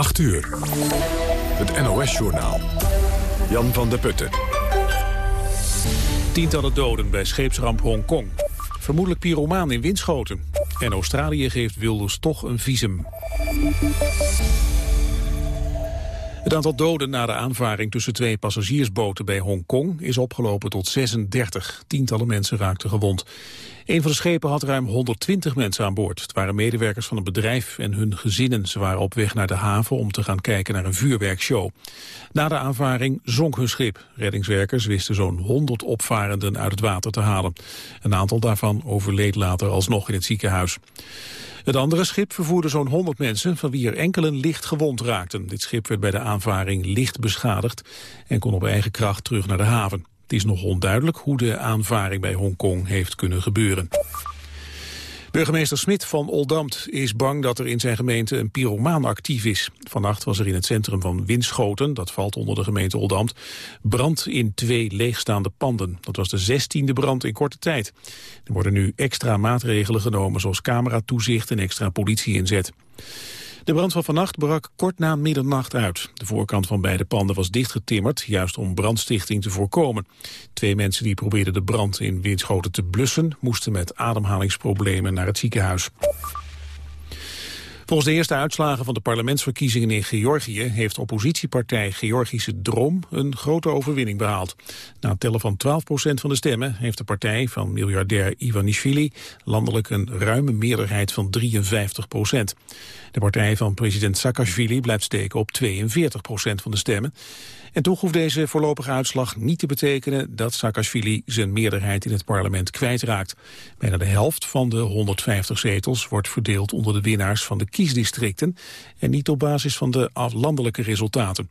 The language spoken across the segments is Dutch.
8 uur. Het NOS-journaal. Jan van der Putten. Tientallen doden bij scheepsramp Hongkong. Vermoedelijk pyromaan in Winschoten. En Australië geeft Wilders toch een visum. Het aantal doden na de aanvaring tussen twee passagiersboten bij Hongkong is opgelopen tot 36. Tientallen mensen raakten gewond. Een van de schepen had ruim 120 mensen aan boord. Het waren medewerkers van het bedrijf en hun gezinnen. Ze waren op weg naar de haven om te gaan kijken naar een vuurwerkshow. Na de aanvaring zonk hun schip. Reddingswerkers wisten zo'n 100 opvarenden uit het water te halen. Een aantal daarvan overleed later alsnog in het ziekenhuis. Het andere schip vervoerde zo'n 100 mensen, van wie er enkelen licht gewond raakten. Dit schip werd bij de aanvaring licht beschadigd en kon op eigen kracht terug naar de haven. Het is nog onduidelijk hoe de aanvaring bij Hongkong heeft kunnen gebeuren. Burgemeester Smit van Oldamt is bang dat er in zijn gemeente een pyromaan actief is. Vannacht was er in het centrum van Winschoten, dat valt onder de gemeente Oldamt, brand in twee leegstaande panden. Dat was de zestiende brand in korte tijd. Er worden nu extra maatregelen genomen, zoals cameratoezicht en extra politie-inzet. De brand van vannacht brak kort na middernacht uit. De voorkant van beide panden was dichtgetimmerd, juist om brandstichting te voorkomen. Twee mensen die probeerden de brand in Winschoten te blussen... moesten met ademhalingsproblemen naar het ziekenhuis. Volgens de eerste uitslagen van de parlementsverkiezingen in Georgië heeft oppositiepartij Georgische Droom een grote overwinning behaald. Na het tellen van 12% van de stemmen heeft de partij van miljardair Ivanishvili landelijk een ruime meerderheid van 53% De partij van president Saakashvili blijft steken op 42% van de stemmen. En toch hoeft deze voorlopige uitslag niet te betekenen dat Saakashvili zijn meerderheid in het parlement kwijtraakt. Bijna de helft van de 150 zetels wordt verdeeld onder de winnaars van de kiesdistricten en niet op basis van de landelijke resultaten.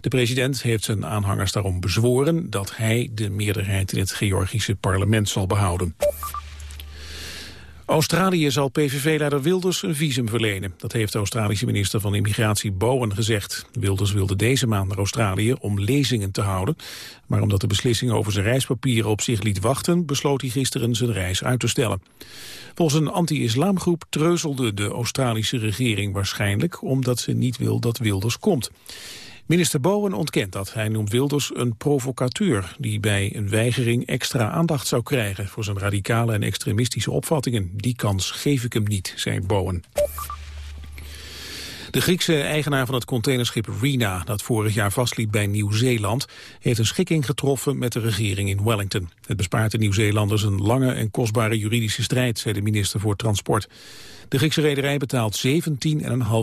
De president heeft zijn aanhangers daarom bezworen dat hij de meerderheid in het Georgische parlement zal behouden. Australië zal PVV-leider Wilders een visum verlenen. Dat heeft de Australische minister van Immigratie Bowen gezegd. Wilders wilde deze maand naar Australië om lezingen te houden. Maar omdat de beslissing over zijn reispapieren op zich liet wachten... besloot hij gisteren zijn reis uit te stellen. Volgens een anti-islamgroep treuzelde de Australische regering waarschijnlijk... omdat ze niet wil dat Wilders komt. Minister Bowen ontkent dat. Hij noemt Wilders een provocateur... die bij een weigering extra aandacht zou krijgen... voor zijn radicale en extremistische opvattingen. Die kans geef ik hem niet, zei Bowen. De Griekse eigenaar van het containerschip Rena, dat vorig jaar vastliep bij Nieuw-Zeeland, heeft een schikking getroffen met de regering in Wellington. Het bespaart de Nieuw-Zeelanders een lange en kostbare juridische strijd, zei de minister voor Transport. De Griekse rederij betaalt 17,5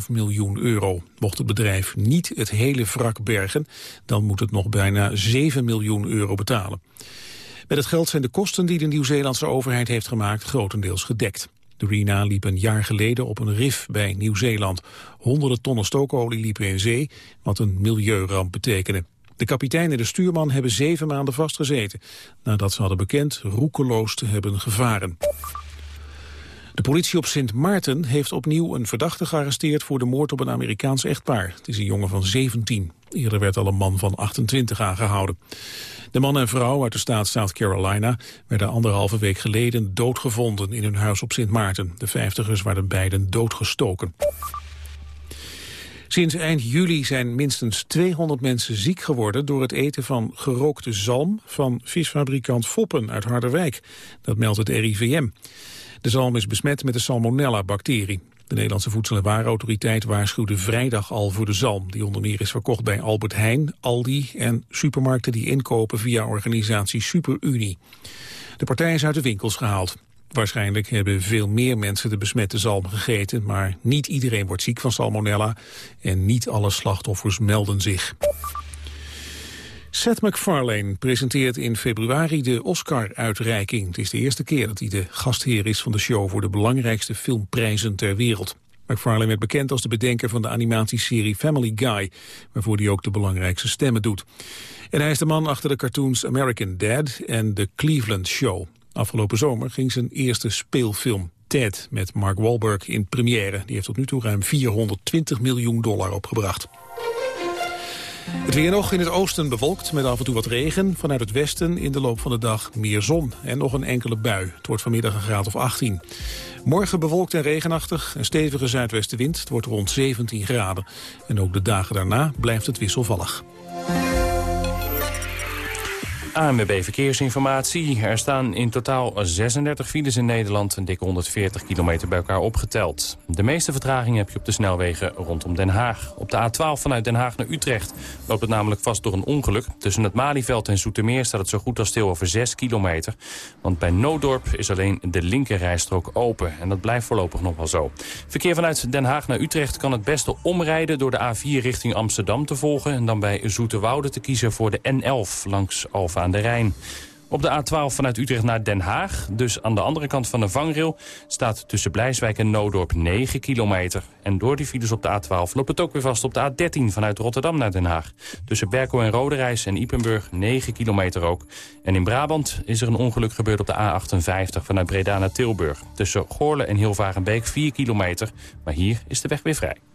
miljoen euro. Mocht het bedrijf niet het hele wrak bergen, dan moet het nog bijna 7 miljoen euro betalen. Met het geld zijn de kosten die de Nieuw-Zeelandse overheid heeft gemaakt grotendeels gedekt. De Rena liep een jaar geleden op een rif bij Nieuw-Zeeland. Honderden tonnen stookolie liepen in zee, wat een milieuramp betekende. De kapitein en de stuurman hebben zeven maanden vastgezeten... nadat ze hadden bekend roekeloos te hebben gevaren. De politie op Sint Maarten heeft opnieuw een verdachte gearresteerd voor de moord op een Amerikaans echtpaar. Het is een jongen van 17. Eerder werd al een man van 28 aangehouden. De man en vrouw uit de staat South Carolina werden anderhalve week geleden doodgevonden in hun huis op Sint Maarten. De vijftigers waren beiden doodgestoken. Sinds eind juli zijn minstens 200 mensen ziek geworden door het eten van gerookte zalm van visfabrikant Foppen uit Harderwijk. Dat meldt het RIVM. De zalm is besmet met de salmonella-bacterie. De Nederlandse Voedsel- en Warenautoriteit waarschuwde vrijdag al voor de zalm... die onder meer is verkocht bij Albert Heijn, Aldi en supermarkten die inkopen via organisatie SuperUnie. De partij is uit de winkels gehaald. Waarschijnlijk hebben veel meer mensen de besmette zalm gegeten... maar niet iedereen wordt ziek van salmonella en niet alle slachtoffers melden zich. Seth MacFarlane presenteert in februari de Oscar-uitreiking. Het is de eerste keer dat hij de gastheer is van de show... voor de belangrijkste filmprijzen ter wereld. MacFarlane werd bekend als de bedenker van de animatieserie Family Guy... waarvoor hij ook de belangrijkste stemmen doet. En hij is de man achter de cartoons American Dad en The Cleveland Show. Afgelopen zomer ging zijn eerste speelfilm Ted met Mark Wahlberg in première. Die heeft tot nu toe ruim 420 miljoen dollar opgebracht. Het weer nog in het oosten bewolkt met af en toe wat regen. Vanuit het westen in de loop van de dag meer zon en nog een enkele bui. Het wordt vanmiddag een graad of 18. Morgen bewolkt en regenachtig, een stevige zuidwestenwind. Het wordt rond 17 graden. En ook de dagen daarna blijft het wisselvallig. ANWB Verkeersinformatie. Er staan in totaal 36 files in Nederland... een dikke 140 kilometer bij elkaar opgeteld. De meeste vertraging heb je op de snelwegen rondom Den Haag. Op de A12 vanuit Den Haag naar Utrecht loopt het namelijk vast door een ongeluk. Tussen het Malieveld en Zoetermeer staat het zo goed als stil over 6 kilometer. Want bij Noodorp is alleen de linkerrijstrook open. En dat blijft voorlopig nog wel zo. Verkeer vanuit Den Haag naar Utrecht kan het beste omrijden... door de A4 richting Amsterdam te volgen... en dan bij Zoeterwoude te kiezen voor de N11 langs Alfa aan de Rijn. Op de A12 vanuit Utrecht naar Den Haag, dus aan de andere kant van de vangrail... staat tussen Blijswijk en Noodorp 9 kilometer. En door die files op de A12 loopt het ook weer vast op de A13 vanuit Rotterdam naar Den Haag. Tussen Berkel en Roderijs en Ipenburg 9 kilometer ook. En in Brabant is er een ongeluk gebeurd op de A58 vanuit Breda naar Tilburg. Tussen Goorle en Hilvarenbeek 4 kilometer, maar hier is de weg weer vrij.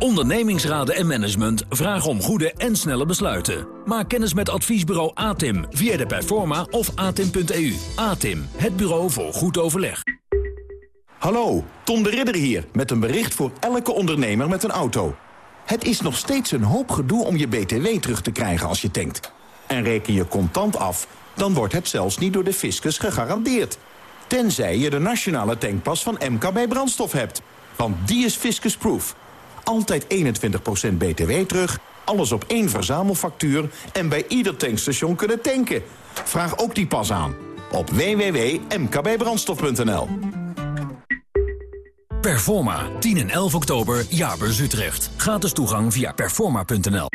Ondernemingsraden en management vragen om goede en snelle besluiten. Maak kennis met adviesbureau ATIM via de Performa of atim.eu. ATIM, het bureau voor goed overleg. Hallo, Tom de Ridder hier met een bericht voor elke ondernemer met een auto. Het is nog steeds een hoop gedoe om je BTW terug te krijgen als je tankt. En reken je contant af, dan wordt het zelfs niet door de fiscus gegarandeerd. Tenzij je de nationale tankpas van MKB Brandstof hebt. Want die is fiscusproof altijd 21% btw terug, alles op één verzamelfactuur... en bij ieder tankstation kunnen tanken. Vraag ook die pas aan op www.mkbbrandstof.nl. Performa, 10 en 11 oktober, Jaarbeurs Utrecht. Gratis toegang via performa.nl.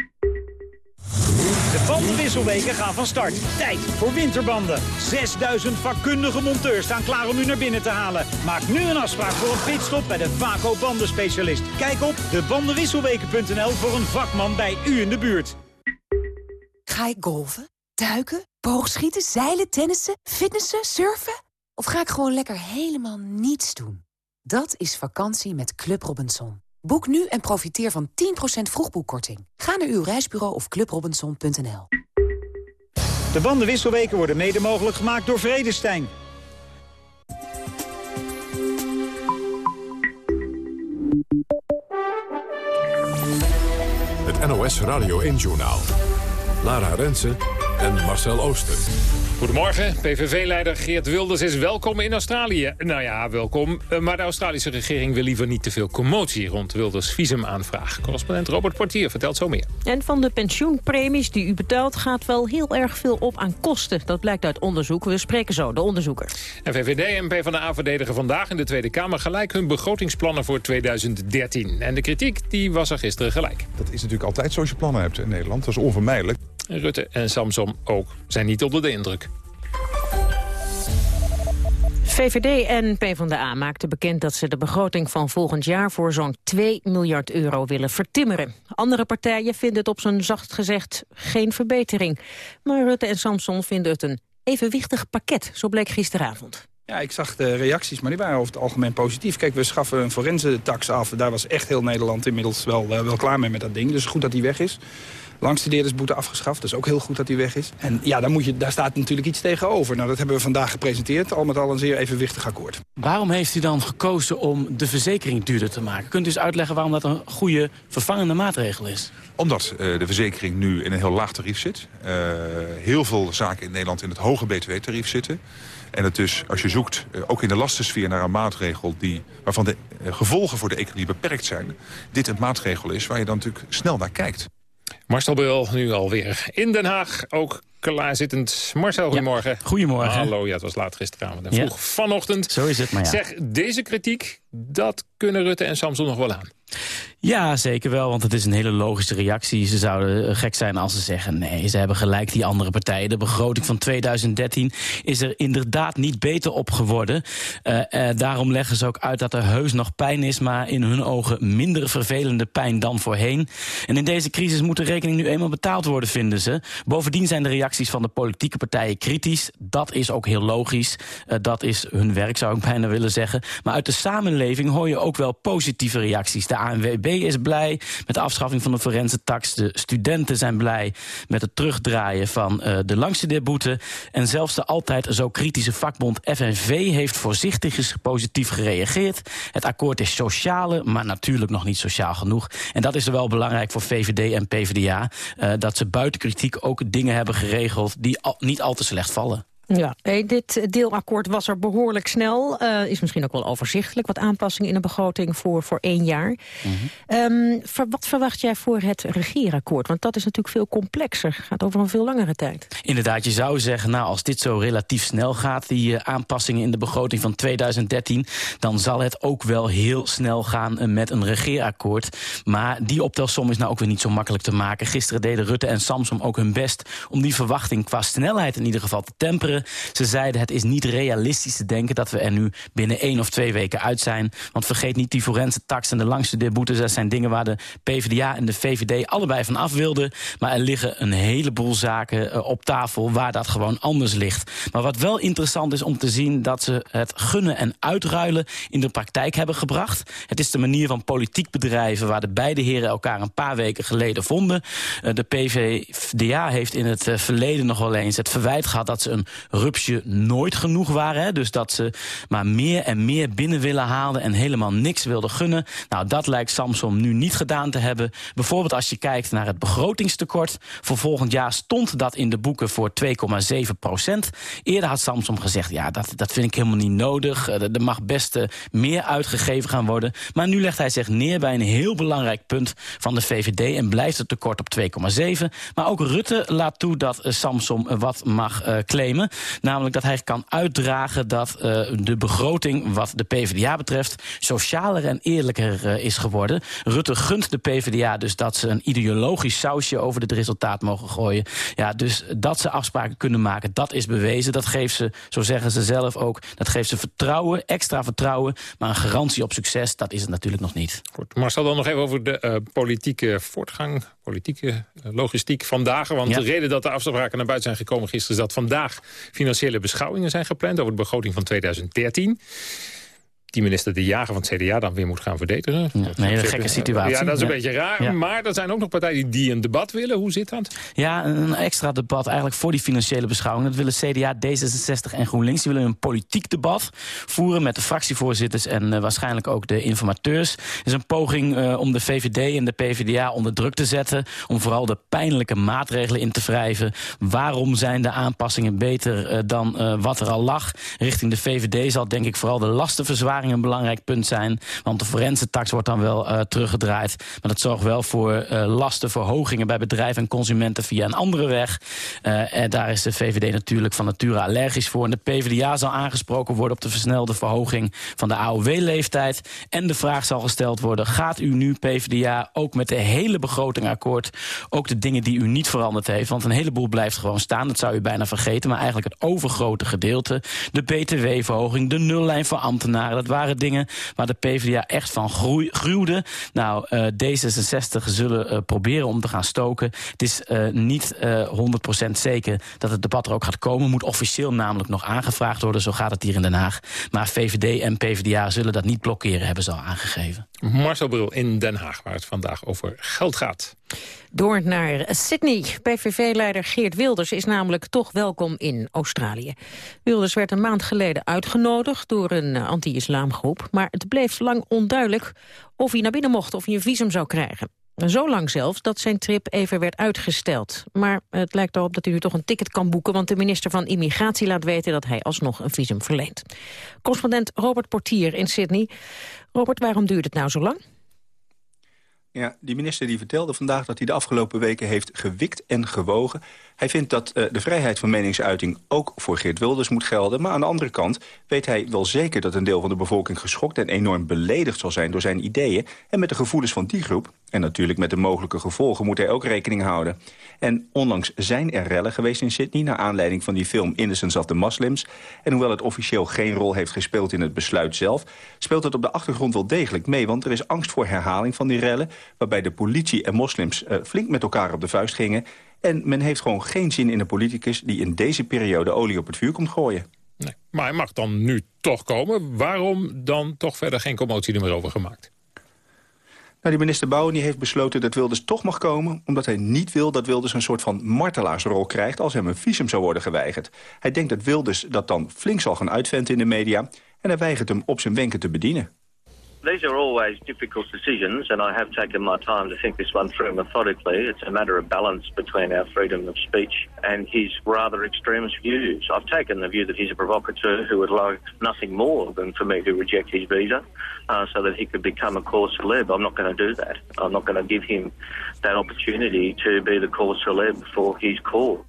De bandenwisselweken gaan van start. Tijd voor winterbanden. 6000 vakkundige monteurs staan klaar om u naar binnen te halen. Maak nu een afspraak voor een pitstop bij de Vaco bandenspecialist. Kijk op debandenwisselweken.nl voor een vakman bij u in de buurt. Ga ik golven, duiken, boogschieten, zeilen, tennissen, fitnessen, surfen? Of ga ik gewoon lekker helemaal niets doen? Dat is vakantie met Club Robinson. Boek nu en profiteer van 10% vroegboekkorting. Ga naar uw reisbureau of clubrobinson.nl. De bandenwisselweken worden mede mogelijk gemaakt door Vredestein. Het NOS Radio 1-journaal. Lara Rensen en Marcel Ooster. Goedemorgen. PVV-leider Geert Wilders is welkom in Australië. Nou ja, welkom. Eh, maar de Australische regering wil liever niet te veel commotie... rond Wilders visumaanvraag. Correspondent Robert Portier vertelt zo meer. En van de pensioenpremies die u betaalt... gaat wel heel erg veel op aan kosten. Dat blijkt uit onderzoek. We spreken zo de onderzoeker. En VVD en PvdA verdedigen vandaag in de Tweede Kamer... gelijk hun begrotingsplannen voor 2013. En de kritiek die was er gisteren gelijk. Dat is natuurlijk altijd zoals je plannen hebt in Nederland. Dat is onvermijdelijk. Rutte en Samsom ook zijn niet onder de indruk. VVD en PvdA maakten bekend dat ze de begroting van volgend jaar voor zo'n 2 miljard euro willen vertimmeren. Andere partijen vinden het op zijn zacht gezegd geen verbetering. Maar Rutte en Samson vinden het een evenwichtig pakket, zo bleek gisteravond. Ja, ik zag de reacties, maar die waren over het algemeen positief. Kijk, we schaffen een forensentax af. Daar was echt heel Nederland inmiddels wel, uh, wel klaar mee met dat ding. Dus goed dat die weg is langstudeerdersboete afgeschaft. Dat is ook heel goed dat die weg is. En ja, daar, moet je, daar staat natuurlijk iets tegenover. Nou, dat hebben we vandaag gepresenteerd. Al met al een zeer evenwichtig akkoord. Waarom heeft u dan gekozen om de verzekering duurder te maken? Kunt u eens uitleggen waarom dat een goede vervangende maatregel is? Omdat uh, de verzekering nu in een heel laag tarief zit. Uh, heel veel zaken in Nederland in het hoge btw-tarief zitten. En het dus, als je zoekt, uh, ook in de lastensfeer naar een maatregel... Die, waarvan de gevolgen voor de economie beperkt zijn... dit een maatregel is waar je dan natuurlijk snel naar kijkt. Marcel Beul nu alweer in Den Haag. Ook klaarzittend. Marcel, goedemorgen. goedemorgen. Hallo, ja, het was laat gisteravond en vroeg vanochtend. Zo is het, maar ja. Zeg, deze kritiek, Dat kunnen Rutte en Samson nog wel aan. Ja, zeker wel, want het is een hele logische reactie. Ze zouden eh, gek zijn als ze zeggen... nee, ze hebben gelijk die andere partijen. De begroting van 2013 is er inderdaad niet beter op geworden. Uh, uh, daarom leggen ze ook uit dat er heus nog pijn is... maar in hun ogen minder vervelende pijn dan voorheen. En in deze crisis moet de rekening nu eenmaal betaald worden, vinden ze. Bovendien zijn de reacties van de politieke partijen kritisch. Dat is ook heel logisch. dat is hun werk, zou ik bijna willen zeggen. Maar uit de samenleving hoor je ook wel positieve reacties. De ANWB is blij met de afschaffing van de forense tax. De studenten zijn blij met het terugdraaien van uh, de langstudeerboete. En zelfs de altijd zo kritische vakbond FNV heeft voorzichtig positief gereageerd. Het akkoord is sociale, maar natuurlijk nog niet sociaal genoeg. En dat is er wel belangrijk voor VVD en PvdA. Uh, dat ze buiten kritiek ook dingen hebben geregeld die niet al te slecht vallen. Ja, dit deelakkoord was er behoorlijk snel. Uh, is misschien ook wel overzichtelijk. Wat aanpassingen in de begroting voor, voor één jaar. Mm -hmm. um, ver, wat verwacht jij voor het regeerakkoord? Want dat is natuurlijk veel complexer. Gaat over een veel langere tijd. Inderdaad, je zou zeggen, nou, als dit zo relatief snel gaat... die uh, aanpassingen in de begroting van 2013... dan zal het ook wel heel snel gaan uh, met een regeerakkoord. Maar die optelsom is nou ook weer niet zo makkelijk te maken. Gisteren deden Rutte en Samsom ook hun best... om die verwachting qua snelheid in ieder geval te temperen. Ze zeiden het is niet realistisch te denken dat we er nu binnen één of twee weken uit zijn. Want vergeet niet die forense tax en de langstudeerboetes. Dat zijn dingen waar de PvdA en de VVD allebei van af wilden. Maar er liggen een heleboel zaken uh, op tafel waar dat gewoon anders ligt. Maar wat wel interessant is om te zien dat ze het gunnen en uitruilen in de praktijk hebben gebracht. Het is de manier van politiek bedrijven waar de beide heren elkaar een paar weken geleden vonden. Uh, de PvdA heeft in het uh, verleden nog wel eens het verwijt gehad dat ze een rupsje nooit genoeg waren. Hè? Dus dat ze maar meer en meer binnen willen halen en helemaal niks wilden gunnen. Nou, dat lijkt Samsom nu niet gedaan te hebben. Bijvoorbeeld als je kijkt naar het begrotingstekort. Voor volgend jaar stond dat in de boeken voor 2,7 procent. Eerder had Samsom gezegd, ja, dat, dat vind ik helemaal niet nodig. Er mag best meer uitgegeven gaan worden. Maar nu legt hij zich neer bij een heel belangrijk punt van de VVD... en blijft het tekort op 2,7. Maar ook Rutte laat toe dat Samsom wat mag claimen. Namelijk dat hij kan uitdragen dat uh, de begroting wat de PvdA betreft... socialer en eerlijker uh, is geworden. Rutte gunt de PvdA dus dat ze een ideologisch sausje over het resultaat mogen gooien. Ja, dus dat ze afspraken kunnen maken, dat is bewezen. Dat geeft ze, zo zeggen ze zelf ook, dat geeft ze vertrouwen, extra vertrouwen. Maar een garantie op succes, dat is het natuurlijk nog niet. Goed, Marcel, dan nog even over de uh, politieke voortgang, politieke logistiek vandaag. Want ja. de reden dat de afspraken naar buiten zijn gekomen gisteren... is dat vandaag financiële beschouwingen zijn gepland over de begroting van 2013 die minister De Jager van het CDA dan weer moet gaan verdedigen. Ja, een hele gekke situatie. Ja, dat is een ja. beetje raar. Ja. Maar er zijn ook nog partijen die een debat willen. Hoe zit dat? Ja, een extra debat eigenlijk voor die financiële beschouwing. Dat willen CDA, D66 en GroenLinks. Die willen een politiek debat voeren met de fractievoorzitters... en uh, waarschijnlijk ook de informateurs. Het is een poging uh, om de VVD en de PvdA onder druk te zetten... om vooral de pijnlijke maatregelen in te wrijven. Waarom zijn de aanpassingen beter uh, dan wat er al lag? Richting de VVD zal denk ik vooral de lastenverzwaring een belangrijk punt zijn. Want de forense tax wordt dan wel uh, teruggedraaid. Maar dat zorgt wel voor uh, lastenverhogingen bij bedrijven en consumenten via een andere weg. Uh, en daar is de VVD natuurlijk van nature allergisch voor. En de PvdA zal aangesproken worden op de versnelde verhoging van de AOW-leeftijd. En de vraag zal gesteld worden, gaat u nu PvdA ook met de hele begroting akkoord? Ook de dingen die u niet veranderd heeft. Want een heleboel blijft gewoon staan, dat zou u bijna vergeten. Maar eigenlijk het overgrote gedeelte. De BTW-verhoging, de nullijn voor ambtenaren. Dat waren dingen waar de PvdA echt van groei, gruwde. Nou, uh, D66 zullen uh, proberen om te gaan stoken. Het is uh, niet 100% zeker dat het debat er ook gaat komen. Moet officieel namelijk nog aangevraagd worden. Zo gaat het hier in Den Haag. Maar VVD en PvdA zullen dat niet blokkeren, hebben ze al aangegeven. Marcel Bril in Den Haag, waar het vandaag over geld gaat. Door naar Sydney. PVV-leider Geert Wilders is namelijk toch welkom in Australië. Wilders werd een maand geleden uitgenodigd door een anti-islamgroep... maar het bleef lang onduidelijk of hij naar binnen mocht of hij een visum zou krijgen. Zo lang zelfs dat zijn trip even werd uitgesteld. Maar het lijkt erop dat hij nu toch een ticket kan boeken... want de minister van Immigratie laat weten dat hij alsnog een visum verleent. Correspondent Robert Portier in Sydney. Robert, waarom duurt het nou zo lang? Ja, die minister die vertelde vandaag dat hij de afgelopen weken heeft gewikt en gewogen. Hij vindt dat uh, de vrijheid van meningsuiting ook voor Geert Wilders moet gelden. Maar aan de andere kant weet hij wel zeker dat een deel van de bevolking geschokt... en enorm beledigd zal zijn door zijn ideeën. En met de gevoelens van die groep, en natuurlijk met de mogelijke gevolgen... moet hij ook rekening houden. En onlangs zijn er rellen geweest in Sydney... naar aanleiding van die film Innocence of the Muslims. En hoewel het officieel geen rol heeft gespeeld in het besluit zelf... speelt het op de achtergrond wel degelijk mee. Want er is angst voor herhaling van die rellen... waarbij de politie en moslims uh, flink met elkaar op de vuist gingen... En men heeft gewoon geen zin in een politicus... die in deze periode olie op het vuur komt gooien. Nee, maar hij mag dan nu toch komen. Waarom dan toch verder geen commotie er meer over gemaakt? Nou, die minister Bouwen die heeft besloten dat Wilders toch mag komen... omdat hij niet wil dat Wilders een soort van martelaarsrol krijgt... als hem een visum zou worden geweigerd. Hij denkt dat Wilders dat dan flink zal gaan uitventen in de media... en hij weigert hem op zijn wenken te bedienen. These are always difficult decisions, and I have taken my time to think this one through methodically. It's a matter of balance between our freedom of speech and his rather extremist views. I've taken the view that he's a provocateur who would like nothing more than for me to reject his visa uh, so that he could become a core celeb. I'm not going to do that. I'm not going to give him that opportunity to be the core celeb for his core.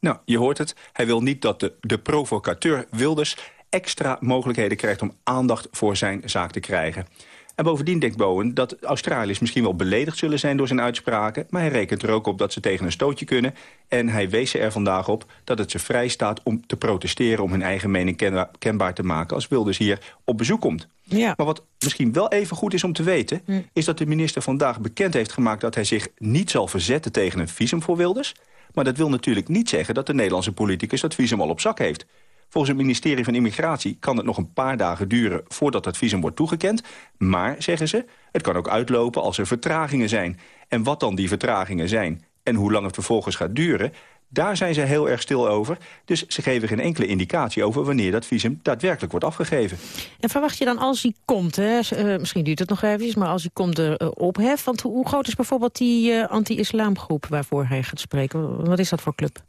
Nou, je hoort het. Hij wil niet dat de, de provocateur Wilders extra mogelijkheden krijgt om aandacht voor zijn zaak te krijgen. En bovendien denkt Bowen dat Australiërs misschien wel beledigd zullen zijn door zijn uitspraken... maar hij rekent er ook op dat ze tegen een stootje kunnen. En hij wees er vandaag op dat het ze vrij staat om te protesteren... om hun eigen mening kenbaar te maken als Wilders hier op bezoek komt. Ja. Maar wat misschien wel even goed is om te weten... Hm. is dat de minister vandaag bekend heeft gemaakt... dat hij zich niet zal verzetten tegen een visum voor Wilders... Maar dat wil natuurlijk niet zeggen dat de Nederlandse politicus dat visum al op zak heeft. Volgens het ministerie van Immigratie kan het nog een paar dagen duren... voordat dat visum wordt toegekend. Maar, zeggen ze, het kan ook uitlopen als er vertragingen zijn. En wat dan die vertragingen zijn en hoe lang het vervolgens gaat duren... Daar zijn ze heel erg stil over. Dus ze geven geen enkele indicatie over wanneer dat visum daadwerkelijk wordt afgegeven. En verwacht je dan als hij komt, hè, uh, misschien duurt het nog even, maar als hij komt er uh, ophef. Want hoe groot is bijvoorbeeld die uh, anti-islamgroep waarvoor hij gaat spreken? Wat is dat voor club?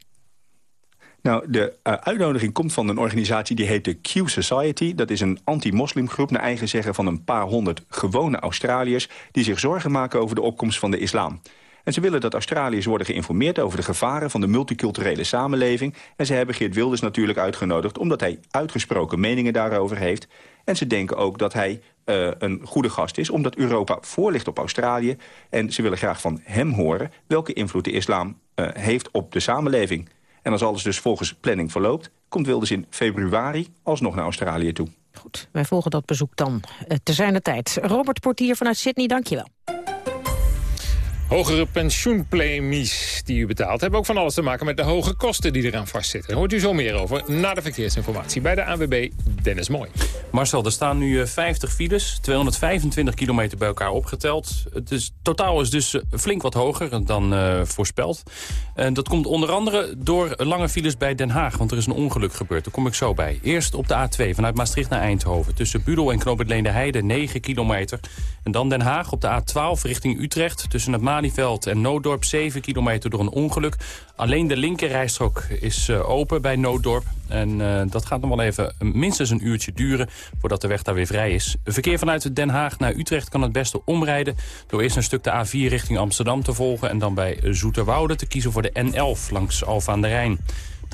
Nou, de uh, uitnodiging komt van een organisatie die heet de Q Society. Dat is een anti-moslimgroep, naar eigen zeggen van een paar honderd gewone Australiërs... die zich zorgen maken over de opkomst van de islam. En ze willen dat Australiërs worden geïnformeerd over de gevaren van de multiculturele samenleving. En ze hebben Geert Wilders natuurlijk uitgenodigd omdat hij uitgesproken meningen daarover heeft. En ze denken ook dat hij uh, een goede gast is, omdat Europa voorligt op Australië. En ze willen graag van hem horen welke invloed de islam uh, heeft op de samenleving. En als alles dus volgens planning verloopt... komt Wilders in februari alsnog naar Australië toe. Goed, wij volgen dat bezoek dan uh, te zijner tijd. Robert Portier vanuit Sydney, dankjewel. Hogere pensioenpremies die u betaalt... hebben ook van alles te maken met de hoge kosten die eraan vastzitten. Daar hoort u zo meer over na de verkeersinformatie bij de ANWB Dennis Mooi. Marcel, er staan nu 50 eh, files, 225 kilometer bij elkaar opgeteld. Het is, totaal is dus eh, flink wat hoger dan uh, voorspeld. En dat komt onder andere door lange files bij Den Haag... want er is een ongeluk gebeurd, daar kom ik zo bij. Eerst op de A2 vanuit Maastricht naar Eindhoven... tussen Budel en Knoop Leende Heide, 9 kilometer. En dan Den Haag op de A12 richting Utrecht... tussen het En Nooddorp 7 kilometer door een ongeluk. Alleen de linkerrijstrook is uh, open bij Nooddorp. En uh, dat gaat nog wel even minstens een uurtje duren voordat de weg daar weer vrij is. Verkeer vanuit Den Haag naar Utrecht kan het beste omrijden... door eerst een stuk de A4 richting Amsterdam te volgen... en dan bij Zoeterwoude te kiezen voor de N11 langs Alfa aan de Rijn.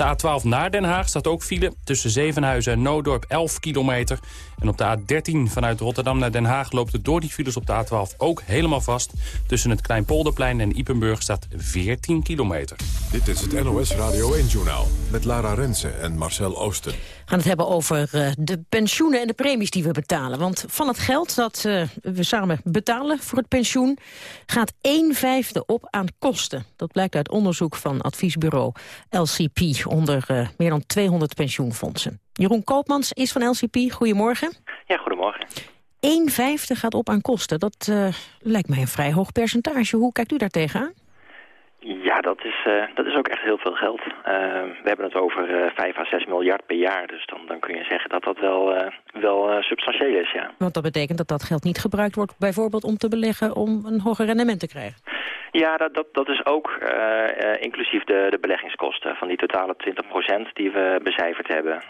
De A12 naar Den Haag staat ook file tussen Zevenhuizen en Noodorp 11 kilometer. En op de A13 vanuit Rotterdam naar Den Haag loopt het door die files op de A12 ook helemaal vast. Tussen het Kleinpolderplein en Ipenburg staat 14 kilometer. Dit is het NOS Radio 1-journaal met Lara Rensen en Marcel Oosten. We gaan het hebben over uh, de pensioenen en de premies die we betalen. Want van het geld dat uh, we samen betalen voor het pensioen... gaat 1 vijfde op aan kosten. Dat blijkt uit onderzoek van adviesbureau LCP... onder uh, meer dan 200 pensioenfondsen. Jeroen Koopmans is van LCP. Goedemorgen. Ja, goedemorgen. 1 vijfde gaat op aan kosten. Dat uh, lijkt mij een vrij hoog percentage. Hoe kijkt u daar tegenaan? Ja, dat is, uh, dat is ook echt heel veel geld. Uh, we hebben het over uh, 5 à 6 miljard per jaar. Dus dan, dan kun je zeggen dat dat wel, wel substantieel is, ja. Want dat betekent dat dat geld niet gebruikt wordt... bijvoorbeeld om te beleggen om een hoger rendement te krijgen? Ja, dat, dat, dat is ook inclusief de, de beleggingskosten. Van die totale 20% die we becijferd hebben...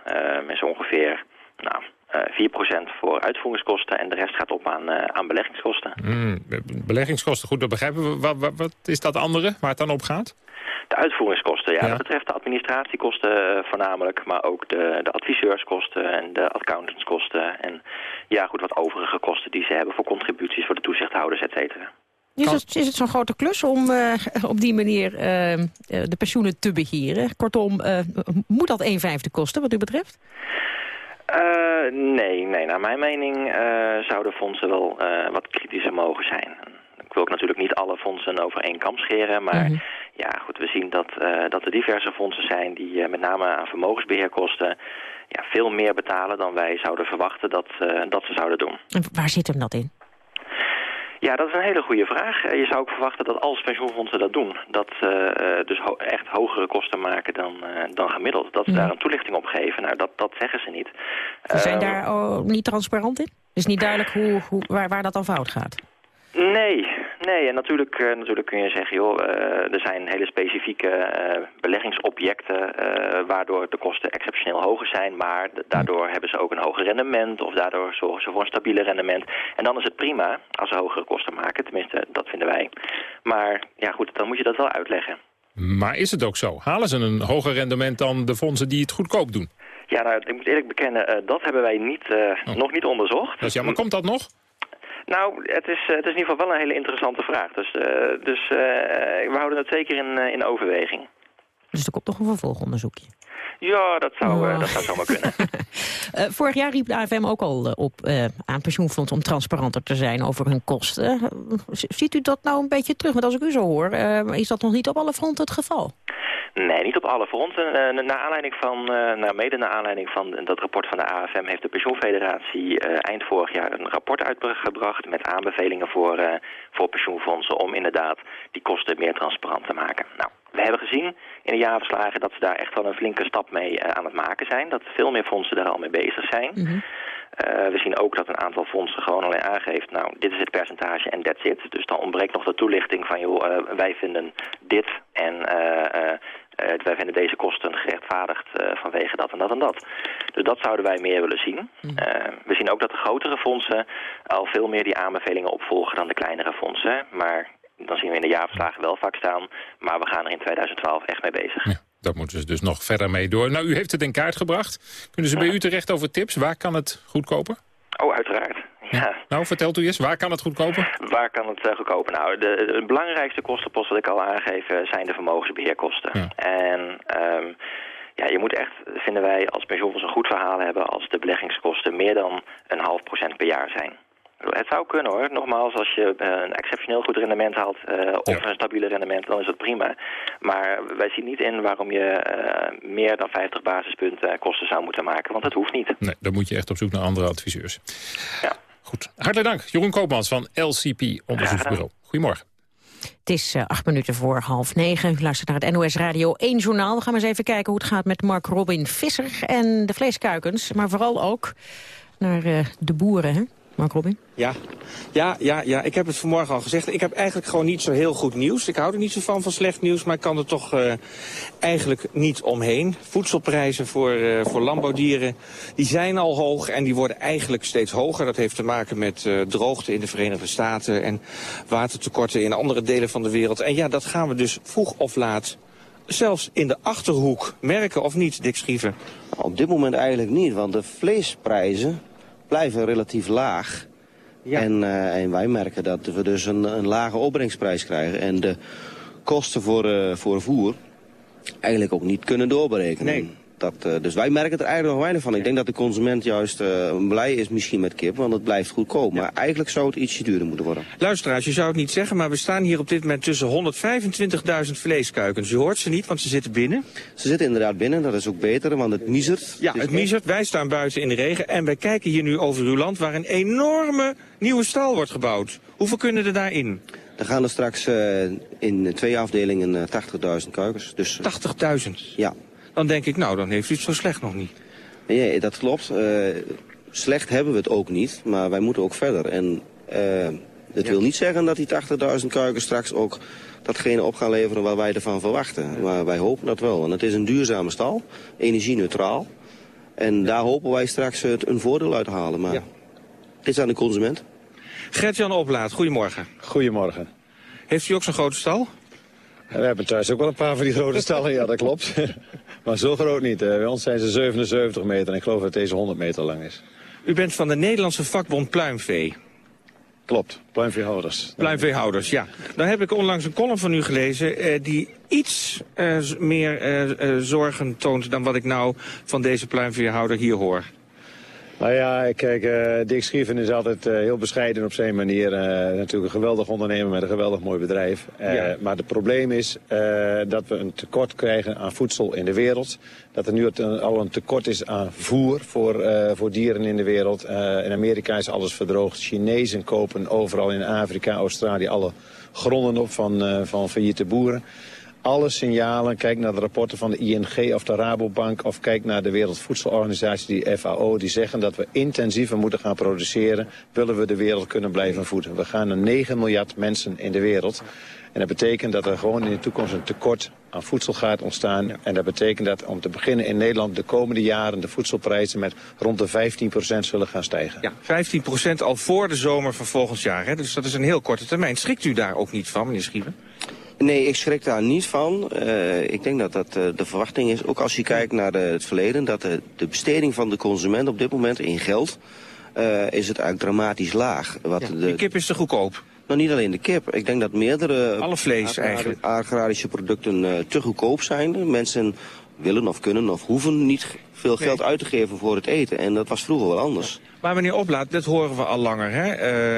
is ongeveer nou, 4% voor uitvoeringskosten en de rest gaat op aan, aan beleggingskosten. Mm, beleggingskosten, goed, dat begrijpen we. Wat, wat, wat, is dat andere waar het dan op gaat? De uitvoeringskosten, ja, dat betreft de administratiekosten voornamelijk, maar ook de, de adviseurskosten en de accountantskosten en ja, goed, wat overige kosten die ze hebben voor contributies voor de toezichthouders, et cetera. Is het, is het zo'n grote klus om uh, op die manier uh, de pensioenen te beheren? Kortom, uh, moet dat 1 vijfde kosten wat u betreft? Nee, nee, naar mijn mening zouden fondsen wel wat kritischer mogen zijn. Ik wil ook natuurlijk niet alle fondsen over één kam scheren, maar -hmm. ja, goed, we zien dat, dat er diverse fondsen zijn die met name aan vermogensbeheerkosten ja, veel meer betalen dan wij zouden verwachten dat, dat ze zouden doen. En waar zit hem dat in? Ja, dat is een hele goede vraag. Je zou ook verwachten dat als pensioenfondsen dat doen, dat ze uh, dus ho echt hogere kosten maken dan, dan gemiddeld. Dat ze daar een toelichting op geven. Nou, dat, dat zeggen ze niet. Ze zijn uh, daar oh, niet transparant in? is niet duidelijk hoe, hoe, waar, waar dat dan fout gaat? Nee, nee. En natuurlijk, uh, natuurlijk kun je zeggen, joh, uh, er zijn hele specifieke uh, beleggingsobjecten waardoor de kosten exceptioneel hoger zijn, maar daardoor hebben ze ook een hoger rendement of daardoor zorgen ze voor een stabieler rendement. En dan is het prima als ze hogere kosten maken, tenminste, dat vinden wij. Maar ja goed, dan moet je dat wel uitleggen. Maar is het ook zo? Halen ze een hoger rendement dan de fondsen die het goedkoop doen? Ja, nou, ik moet eerlijk bekennen, dat hebben wij niet, oh. nog niet onderzocht. Dat is jammer. Komt dat nog? Nou, het is, het is in ieder geval wel een hele interessante vraag. Dus, uh, dus uh, we houden het zeker in, in overweging. Dus er komt toch een vervolgonderzoekje? Ja, dat zou, oh. dat zou zomaar kunnen. uh, vorig jaar riep de AFM ook al uh, op aan pensioenfonds om transparanter te zijn over hun kosten. ziet u dat nou een beetje terug? Want als ik u zo hoor, is dat nog niet op alle fronten het geval? Nee, niet op alle fronten. naar aanleiding van, nou, mede naar aanleiding van dat rapport van de AFM heeft de Pensioenfederatie eind vorig jaar een rapport uitgebracht met aanbevelingen voor, voor pensioenfondsen om inderdaad die kosten meer transparant te maken. Nou, we hebben gezien in de jaarverslagen dat ze daar echt wel een flinke stap mee uh, aan het maken zijn. Dat veel meer fondsen daar al mee bezig zijn. Mm -hmm. uh, we zien ook dat een aantal fondsen gewoon alleen aangeeft... nou, dit is het percentage en that's it. Dus dan ontbreekt nog de toelichting van... joh, uh, wij vinden dit en wij vinden deze kosten gerechtvaardigd vanwege dat en dat en dat. Dus dat zouden wij meer willen zien. -hmm. we zien ook dat de grotere fondsen al veel meer die aanbevelingen opvolgen dan de kleinere fondsen. Maar dan zien we in de jaarverslagen wel vaak staan. Maar we gaan er in 2012 echt mee bezig. Ja, daar moeten ze dus nog verder mee door. Nou, u heeft het in kaart gebracht. Kunnen ze bij ja. u terecht over tips? Waar kan het goedkoper? Oh, uiteraard. Ja. Nou, vertelt u eens, waar kan het goedkoper? Waar kan het uh, goedkoper? Nou, de, de, belangrijkste kostenpost wat ik al aangeef zijn de vermogensbeheerkosten. Ja. En um, ja, je moet echt, vinden wij, als pensioenfonds een goed verhaal hebben... als de beleggingskosten meer dan een half procent per jaar zijn. Het zou kunnen hoor. Nogmaals, als je uh, een exceptioneel goed rendement haalt uh, of ja. een stabiele rendement, dan is dat prima. Maar wij zien niet in waarom je uh, meer dan 50 basispunten kosten zou moeten maken, want dat hoeft niet. Nee, dan moet je echt op zoek naar andere adviseurs. Ja. Goed. Hartelijk dank. Jeroen Koopmans van LCP Onderzoeksbureau. Goedemorgen. Het is uh, acht minuten voor half negen. U luistert naar het NOS Radio 1 journaal. We gaan eens even kijken hoe het gaat met Mark Robin Visser en de vleeskuikens. Maar vooral ook naar de boeren, hè? Mark Robin? Ja. Ja, ja, ja, ik heb het vanmorgen al gezegd. Ik heb eigenlijk gewoon niet zo heel goed nieuws. Ik hou er niet zo van, van slecht nieuws, maar ik kan er toch uh, eigenlijk niet omheen. Voedselprijzen voor, uh, voor landbouwdieren, die zijn al hoog en die worden eigenlijk steeds hoger. Dat heeft te maken met uh, droogte in de Verenigde Staten en watertekorten in andere delen van de wereld. En ja, dat gaan we dus vroeg of laat zelfs in de Achterhoek merken, of niet, Dick Schiever? Op dit moment eigenlijk niet, want de vleesprijzen blijven relatief laag. Ja. En, uh, en, wij merken dat we dus een, een lage opbrengsprijs krijgen. En de kosten voor, uh, voor voer eigenlijk ook niet kunnen doorberekenen. Nee. Dat, uh, dus wij merken er eigenlijk nog weinig van. Ik denk dat de consument juist uh, blij is misschien met kip, want het blijft goedkoop. Maar eigenlijk zou het ietsje duurder moeten worden. Luisteraars, je zou het niet zeggen, maar we staan hier op dit moment tussen 125.000 vleeskuikens. U hoort ze niet, want ze zitten binnen. Ze zitten inderdaad binnen, dat is ook beter, want het miezert. Ja, het, het miezert. Wij staan buiten in de regen en wij kijken hier nu over uw land waar een enorme nieuwe stal wordt gebouwd. Hoeveel kunnen er daarin? Er gaan er straks uh, in twee afdelingen uh, 80.000 kuikens. Dus, 80.000? Ja dan denk ik, nou, dan heeft u het zo slecht nog niet. Nee, dat klopt. Uh, slecht hebben we het ook niet, maar wij moeten ook verder. En uh, dat ja. wil niet zeggen dat die 80.000 kuikens straks ook datgene op gaan leveren wat wij ervan verwachten. Maar wij hopen dat wel. En het is een duurzame stal, energie-neutraal. En daar hopen wij straks het, een voordeel uit te halen. Maar het is aan de consument. Gert-Jan Oplaat, goedemorgen. Goedemorgen. Heeft u ook zo'n grote stal? We hebben thuis ook wel een paar van die grote stallen, ja dat klopt. maar zo groot niet. Bij ons zijn ze 77 meter en ik geloof dat deze 100 meter lang is. U bent van de Nederlandse vakbond Pluimvee. Klopt, pluimveehouders. Pluimveehouders, ja. Dan heb ik onlangs een column van u gelezen eh, die iets eh, meer eh, eh, zorgen toont dan wat ik nou van deze pluimveehouder hier hoor. Nou ja, kijk, uh, Dick Schieven is altijd uh, heel bescheiden op zijn manier. Uh, natuurlijk een geweldig ondernemer met een geweldig mooi bedrijf. Ja. Maar het probleem is dat we een tekort krijgen aan voedsel in de wereld. Dat er nu het, al een tekort is aan voer voor, voor dieren in de wereld. in Amerika is alles verdroogd. Chinezen kopen overal in Afrika, Australië alle gronden op van, van failliete boeren alle signalen, kijk naar de rapporten van de ING of de Rabobank... of kijk naar de Wereldvoedselorganisatie, die FAO... die zeggen dat we intensiever moeten gaan produceren... willen we de wereld kunnen blijven voeden. We gaan naar 9 miljard mensen in de wereld. En dat betekent dat er gewoon in de toekomst een tekort aan voedsel gaat ontstaan. En dat betekent dat om te beginnen in Nederland de komende jaren... de voedselprijzen met rond de 15% zullen gaan stijgen. Ja, 15% al voor de zomer van volgend jaar. Hè? Dus dat is een heel korte termijn. Schrikt u daar ook niet van, meneer Schieven? Nee, ik schrik daar niet van. Uh, ik denk dat dat uh, de verwachting is, ook als je kijkt naar de, het verleden... dat de, de besteding van de consument op dit moment in geld... Uh, is het eigenlijk dramatisch laag. Wat ja, de, kip is te goedkoop. Nou, niet alleen de kip. Ik denk dat meerdere... Alle vlees eigenlijk. agrarische producten te goedkoop zijn. Mensen willen of kunnen of hoeven niet veel geld uit te geven voor het eten. En dat was vroeger wel anders. Maar meneer Oplaat, dat horen we al langer. Hè?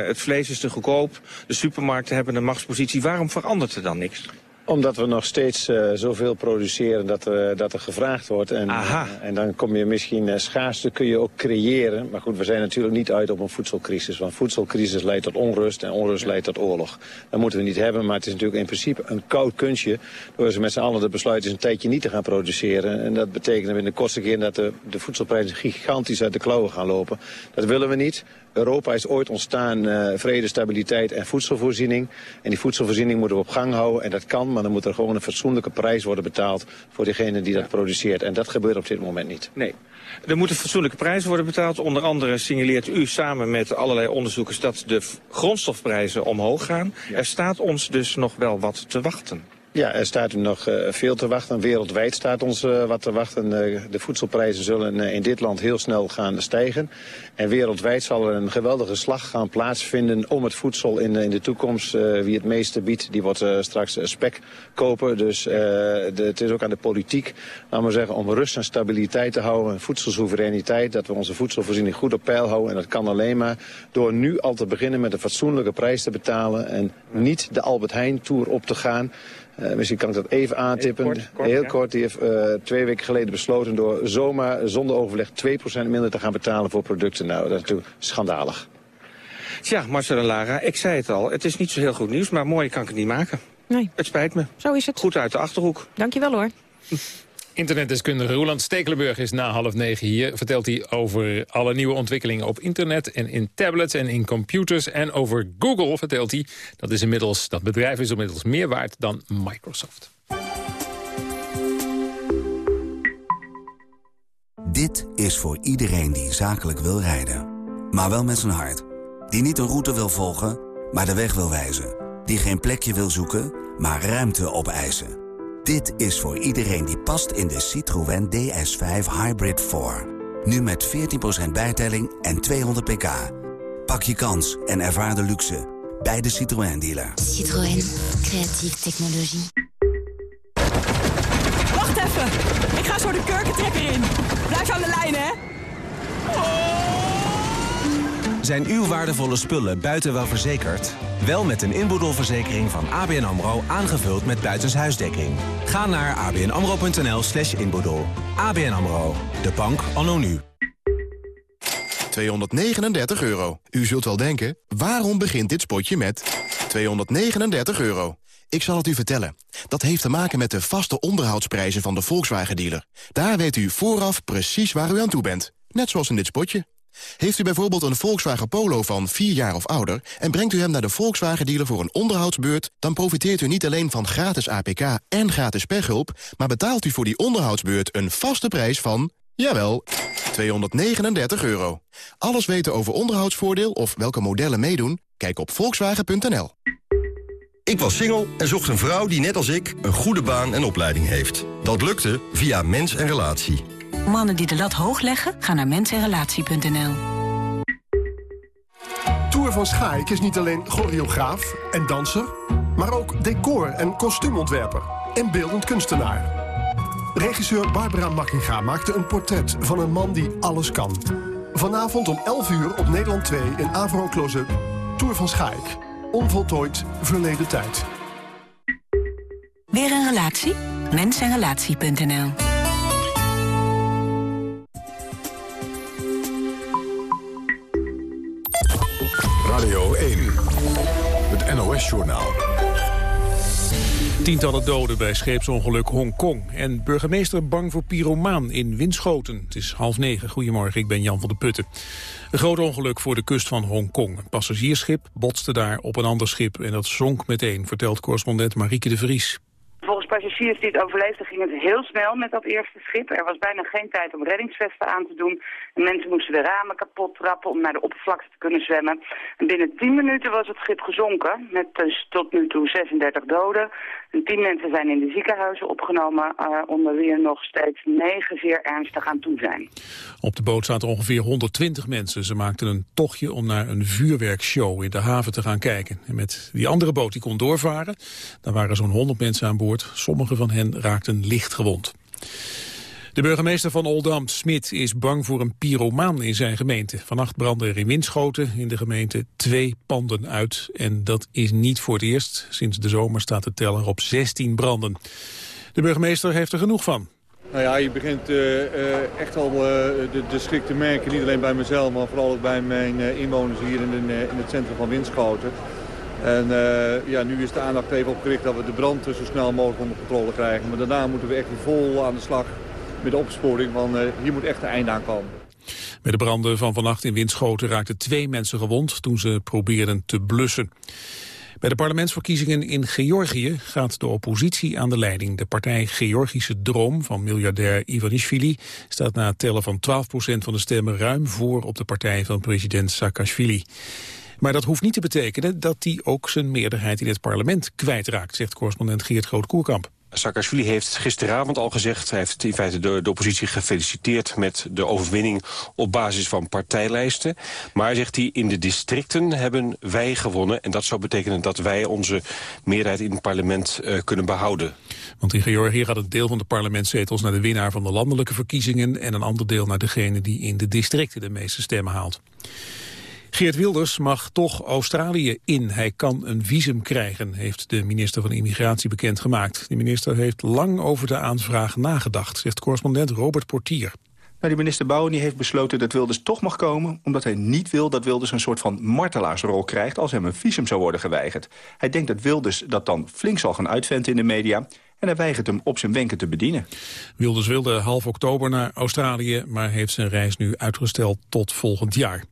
Uh, het vlees is te goedkoop, de supermarkten hebben een machtspositie. Waarom verandert er dan niks? Omdat we nog steeds uh, zoveel produceren dat, uh, dat er gevraagd wordt. En, uh, en dan kom je misschien uh, schaarste kun je ook creëren. Maar goed, we zijn natuurlijk niet uit op een voedselcrisis. Want voedselcrisis leidt tot onrust en onrust leidt tot oorlog. Dat moeten we niet hebben, maar het is natuurlijk in principe een koud kunstje. Door ze met z'n allen de besluit is een tijdje niet te gaan produceren. En dat betekent in de kortste keer dat de, de voedselprijzen gigantisch uit de klauwen gaan lopen. Dat willen we niet. Europa is ooit ontstaan uh, vrede, stabiliteit en voedselvoorziening. En die voedselvoorziening moeten we op gang houden. En dat kan, maar dan moet er gewoon een fatsoenlijke prijs worden betaald... voor degene die dat produceert. En dat gebeurt op dit moment niet. Nee. Er moet een fatsoenlijke prijs worden betaald. Onder andere signaleert u samen met allerlei onderzoekers... dat de grondstofprijzen omhoog gaan. Ja. Er staat ons dus nog wel wat te wachten. Ja, er staat u nog uh, veel te wachten. Wereldwijd staat ons uh, wat te wachten. Uh, de voedselprijzen zullen in dit land heel snel gaan stijgen. En wereldwijd zal er een geweldige slag gaan plaatsvinden om het voedsel in, de toekomst. wie het meeste biedt, die wordt straks spek kopen. Dus het is ook aan de politiek, laten we zeggen, om rust en stabiliteit te houden. Voedselsoevereiniteit, dat we onze voedselvoorziening goed op peil houden. En dat kan alleen maar door nu al te beginnen met een fatsoenlijke prijs te betalen. En niet de Albert Heijn Tour op te gaan. Uh, misschien kan ik dat even aantippen. Heel kort. kort, Heel kort die heeft uh, twee weken geleden besloten door zomaar zonder overleg 2% minder te gaan betalen voor producten. Nou, dat is natuurlijk schandalig. Tja, Marcel en Lara, ik zei het al. Het is niet zo heel goed nieuws, maar mooi kan ik het niet maken. Nee. Het spijt me. Zo is het. Goed uit de Achterhoek. Dankjewel hoor. Internetdeskundige Roland Stekelenburg is na half negen hier. Vertelt hij over alle nieuwe ontwikkelingen op internet en in tablets en in computers. En over Google vertelt hij dat, is inmiddels, dat bedrijf is inmiddels meer waard dan Microsoft. Dit is voor iedereen die zakelijk wil rijden. Maar wel met zijn hart. Die niet een route wil volgen, maar de weg wil wijzen. Die geen plekje wil zoeken, maar ruimte opeisen. Dit is voor iedereen die past in de Citroën DS5 Hybrid 4. Nu met 14% bijtelling en 200 pk. Pak je kans en ervaar de luxe bij de Citroën dealer. Citroën, creatieve technologie. Wacht even, ik ga zo de kurkentrekker in. Blijf aan de lijn, hè. Zijn uw waardevolle spullen buiten wel verzekerd? Wel met een inboedelverzekering van ABN AMRO aangevuld met buitenshuisdekking. Ga naar abnamro.nl slash inboedel. ABN AMRO, de bank anno nu. 239 euro. U zult wel denken, waarom begint dit spotje met 239 euro? Ik zal het u vertellen. Dat heeft te maken met de vaste onderhoudsprijzen van de Volkswagen-dealer. Daar weet u vooraf precies waar u aan toe bent. Net zoals in dit spotje. Heeft u bijvoorbeeld een Volkswagen Polo van 4 jaar of ouder... en brengt u hem naar de Volkswagen-dealer voor een onderhoudsbeurt... dan profiteert u niet alleen van gratis APK en gratis pechhulp... maar betaalt u voor die onderhoudsbeurt een vaste prijs van Jawel, 239 euro. Alles weten over onderhoudsvoordeel of welke modellen meedoen? Kijk op volkswagen.nl. Ik was single en zocht een vrouw die net als ik een goede baan en opleiding heeft. Dat lukte via Mens en Relatie. Mannen die de lat hoog leggen, gaan naar mensenrelatie.nl. Tour van Schaik is niet alleen choreograaf en danser... maar ook decor- en kostuumontwerper en beeldend kunstenaar. Regisseur Barbara Makkinga maakte een portret van een man die alles kan. Vanavond om 11 uur op Nederland 2 in Avro Close-up... Tour van Schaik. Onvoltooid verleden tijd. Weer een relatie? Mensenrelatie.nl NOS-journaal. Tientallen doden bij scheepsongeluk Hongkong. En burgemeester bang voor pyromaan in Winschoten. Het is half negen. Goedemorgen, ik ben Jan van der Putten. Een groot ongeluk voor de kust van Hongkong. Een passagiersschip botste daar op een ander schip en dat zonk meteen, vertelt correspondent Marieke de Vries. Passagiers die het overleefden ging het heel snel met dat eerste schip. Er was bijna geen tijd om reddingsvesten aan te doen. De mensen moesten de ramen kapot trappen om naar de oppervlakte te kunnen zwemmen. En binnen 10 minuten was het schip gezonken, met dus tot nu toe 36 doden. En 10 mensen zijn in de ziekenhuizen opgenomen, uh, onder wie er nog steeds 9 zeer ernstig aan toe zijn. Op de boot zaten ongeveer 120 mensen. Ze maakten een tochtje om naar een vuurwerkshow in de haven te gaan kijken. En met die andere boot die kon doorvaren, daar waren zo'n 100 mensen aan boord. Sommige van hen raakten licht gewond. De burgemeester van Oldambt, Smit, is bang voor een pyromaan in zijn gemeente. Vannacht brandden er in Winschoten in de gemeente twee panden uit. En dat is niet voor het eerst. Sinds de zomer staat de teller op 16 branden. De burgemeester heeft er genoeg van. Nou ja, je begint uh, uh, echt al uh, de, de schrik te merken. Niet alleen bij mezelf, maar vooral ook bij mijn inwoners hier in, in, het centrum van Winschoten. En ja, nu is de aandacht even opgericht dat we de brand zo snel mogelijk onder controle krijgen. Maar daarna moeten we echt vol aan de slag met de opsporing. Want hier moet echt een einde aan komen. Bij de branden van vannacht in Winschoten raakten twee mensen gewond toen ze probeerden te blussen. Bij de parlementsverkiezingen in Georgië gaat de oppositie aan de leiding. De partij Georgische Droom van miljardair Ivanishvili staat na het tellen van 12% van de stemmen ruim voor op de partij van president Saakashvili. Maar dat hoeft niet te betekenen dat hij ook zijn meerderheid in het parlement kwijtraakt, zegt correspondent Geert Groot-Koerkamp. Saakashvili heeft gisteravond al gezegd... hij heeft in feite de, oppositie gefeliciteerd met de overwinning... op basis van partijlijsten. Maar, zegt hij, in de districten hebben wij gewonnen... en dat zou betekenen dat wij onze meerderheid in het parlement uh, kunnen behouden. Want in Georgië gaat een deel van de parlementszetels... naar de winnaar van de landelijke verkiezingen... en een ander deel naar degene die in de districten de meeste stemmen haalt. Geert Wilders mag toch Australië in. Hij kan een visum krijgen, heeft de minister van Immigratie bekendgemaakt. De minister heeft lang over de aanvraag nagedacht, zegt correspondent Robert Portier. Nou, die minister Bouwen heeft besloten dat Wilders toch mag komen... omdat hij niet wil dat Wilders een soort van martelaarsrol krijgt... als hem een visum zou worden geweigerd. Hij denkt dat Wilders dat dan flink zal gaan uitventen in de media... en hij weigert hem op zijn wenken te bedienen. Wilders wilde half oktober naar Australië... maar heeft zijn reis nu uitgesteld tot volgend jaar.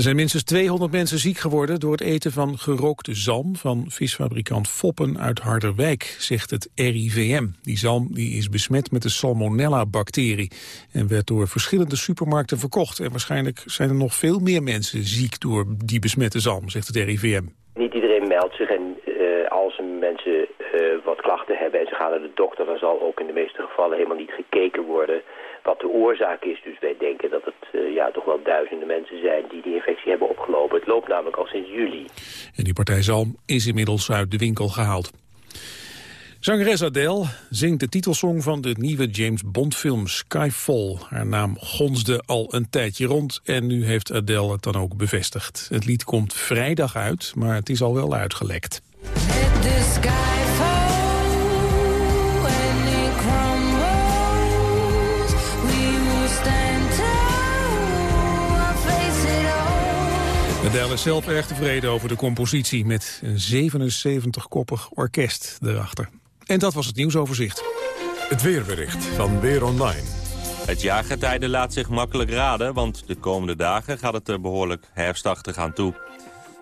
Er zijn minstens 200 mensen ziek geworden door het eten van gerookte zalm van visfabrikant Foppen uit Harderwijk, zegt het RIVM. Die zalm die is besmet met de salmonella-bacterie en werd door verschillende supermarkten verkocht. En waarschijnlijk zijn er nog veel meer mensen ziek door die besmette zalm, zegt het RIVM. Niet iedereen meldt zich en uh, als mensen uh, wat klachten hebben en ze gaan naar de dokter, dan zal ook in de meeste gevallen helemaal niet gekeken worden wat de oorzaak is. Dus wij denken dat het ja, toch wel duizenden mensen zijn die die infectie hebben opgelopen. Het loopt namelijk al sinds juli. En die partij Zalm is inmiddels uit de winkel gehaald. Zangeres Adele zingt de titelsong van de nieuwe James Bond film Skyfall. Haar naam gonsde al een tijdje rond en nu heeft Adele het dan ook bevestigd. Het lied komt vrijdag uit, maar het is al wel uitgelekt. Adele is zelf erg tevreden over de compositie met een 77-koppig orkest erachter. En dat was het nieuwsoverzicht. Het weerbericht van Weer Online. Het jaargetijde laat zich makkelijk raden, want de komende dagen gaat het er behoorlijk herfstachtig aan toe.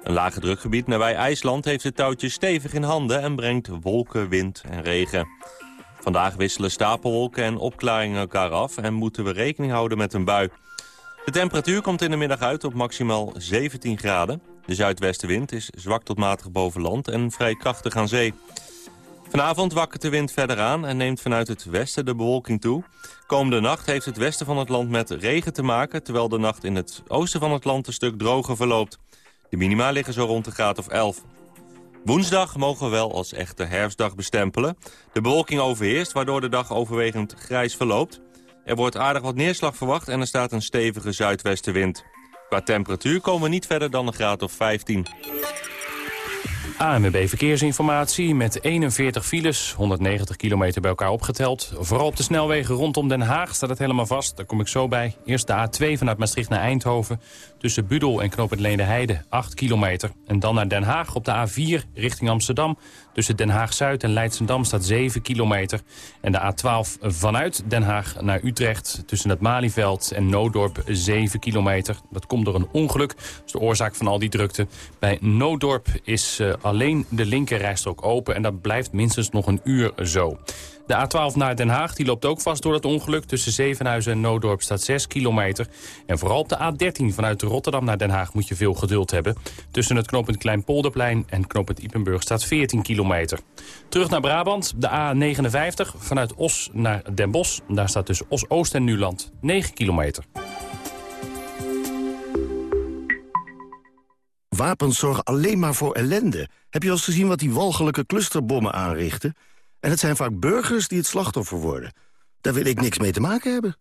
Een lage drukgebied nabij IJsland heeft het touwtje stevig in handen en brengt wolken, wind en regen. Vandaag wisselen stapelwolken en opklaringen elkaar af en moeten we rekening houden met een bui. De temperatuur komt in de middag uit op maximaal 17 graden. De zuidwestenwind is zwak tot matig boven land en vrij krachtig aan zee. Vanavond wakkert de wind verder aan en neemt vanuit het westen de bewolking toe. Komende nacht heeft het westen van het land met regen te maken... terwijl de nacht in het oosten van het land een stuk droger verloopt. De minima liggen zo rond de graad of 11. Woensdag mogen we wel als echte herfstdag bestempelen. De bewolking overheerst, waardoor de dag overwegend grijs verloopt. Er wordt aardig wat neerslag verwacht en er staat een stevige zuidwestenwind. Qua temperatuur komen we niet verder dan een graad of 15. ANWB Verkeersinformatie met 41 files, 190 kilometer bij elkaar opgeteld. Vooral op de snelwegen rondom Den Haag staat het helemaal vast. Daar kom ik zo bij. Eerst de A2 vanuit Maastricht naar Eindhoven. Tussen Budel en Knoop het Leende Heide, 8 kilometer. En dan naar Den Haag op de A4 richting Amsterdam. Tussen Den Haag-Zuid en Leidsendam staat 7 kilometer. En de A12 vanuit Den Haag naar Utrecht tussen het Malieveld en Noodorp 7 kilometer. Dat komt door een ongeluk. Dat is de oorzaak van al die drukte. Bij Noodorp is uh, alleen de linkerrijstrook open en dat blijft minstens nog een uur zo. De A12 naar Den Haag die loopt ook vast door het ongeluk. Tussen Zevenhuizen en Noodorp staat 6 kilometer. En vooral op de A13 vanuit Rotterdam naar Den Haag moet je veel geduld hebben. Tussen het knooppunt Kleinpolderplein en knooppunt Ipenburg staat 14 kilometer. Terug naar Brabant, de A59 vanuit Os naar Den Bosch. Daar staat tussen Os-Oost en Nuland 9 kilometer. Wapens zorgen alleen maar voor ellende. Heb je al eens gezien wat die walgelijke clusterbommen aanrichten? En het zijn vaak burgers die het slachtoffer worden. Daar wil ik niks mee te maken hebben.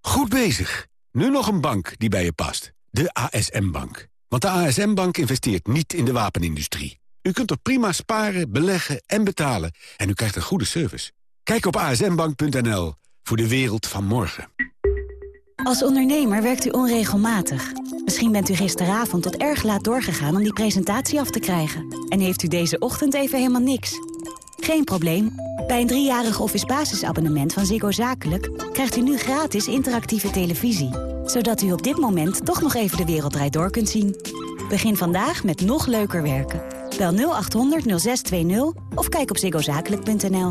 Goed bezig. Nu nog een bank die bij je past. De ASM-bank. Want de ASM-bank investeert niet in de wapenindustrie. U kunt er prima sparen, beleggen en betalen. En u krijgt een goede service. Kijk op asmbank.nl voor de wereld van morgen. Als ondernemer werkt u onregelmatig. Misschien bent u gisteravond tot erg laat doorgegaan om die presentatie af te krijgen. En heeft u deze ochtend even helemaal niks. Geen probleem. Bij een driejarig office basisabonnement van Ziggo Zakelijk... krijgt u nu gratis interactieve televisie. Zodat u op dit moment toch nog even de wereldrijd door kunt zien. Begin vandaag met nog leuker werken. Bel 0800 0620 of kijk op ziggozakelijk.nl.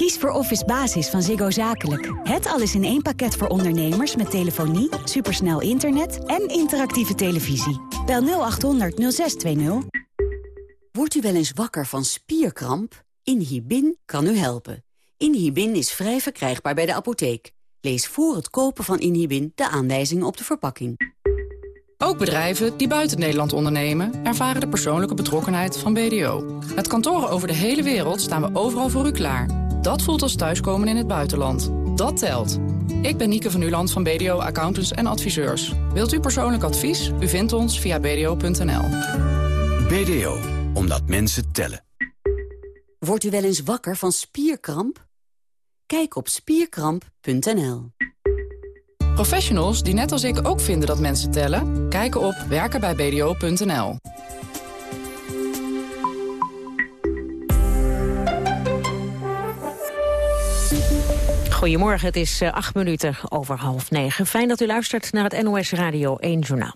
Kies voor Office Basis van Ziggo Zakelijk. Het alles in één pakket voor ondernemers met telefonie, supersnel internet en interactieve televisie. Bel 0800 0620. Wordt u wel eens wakker van spierkramp? Inhibin kan u helpen. Inhibin is vrij verkrijgbaar bij de apotheek. Lees voor het kopen van Inhibin de aanwijzingen op de verpakking. Ook bedrijven die buiten Nederland ondernemen... ervaren de persoonlijke betrokkenheid van BDO. Met kantoren over de hele wereld staan we overal voor u klaar. Dat voelt als thuiskomen in het buitenland. Dat telt. Ik ben Nieke van Uland van BDO Accountants en Adviseurs. Wilt u persoonlijk advies? U vindt ons via bdo.nl. BDO, omdat mensen tellen. Wordt u wel eens wakker van spierkramp? Kijk op spierkramp.nl. Professionals die net als ik ook vinden dat mensen tellen... kijken op werkenbijbdo.nl. Goedemorgen, het is uh, acht minuten over half negen. Fijn dat u luistert naar het NOS Radio 1 Journaal.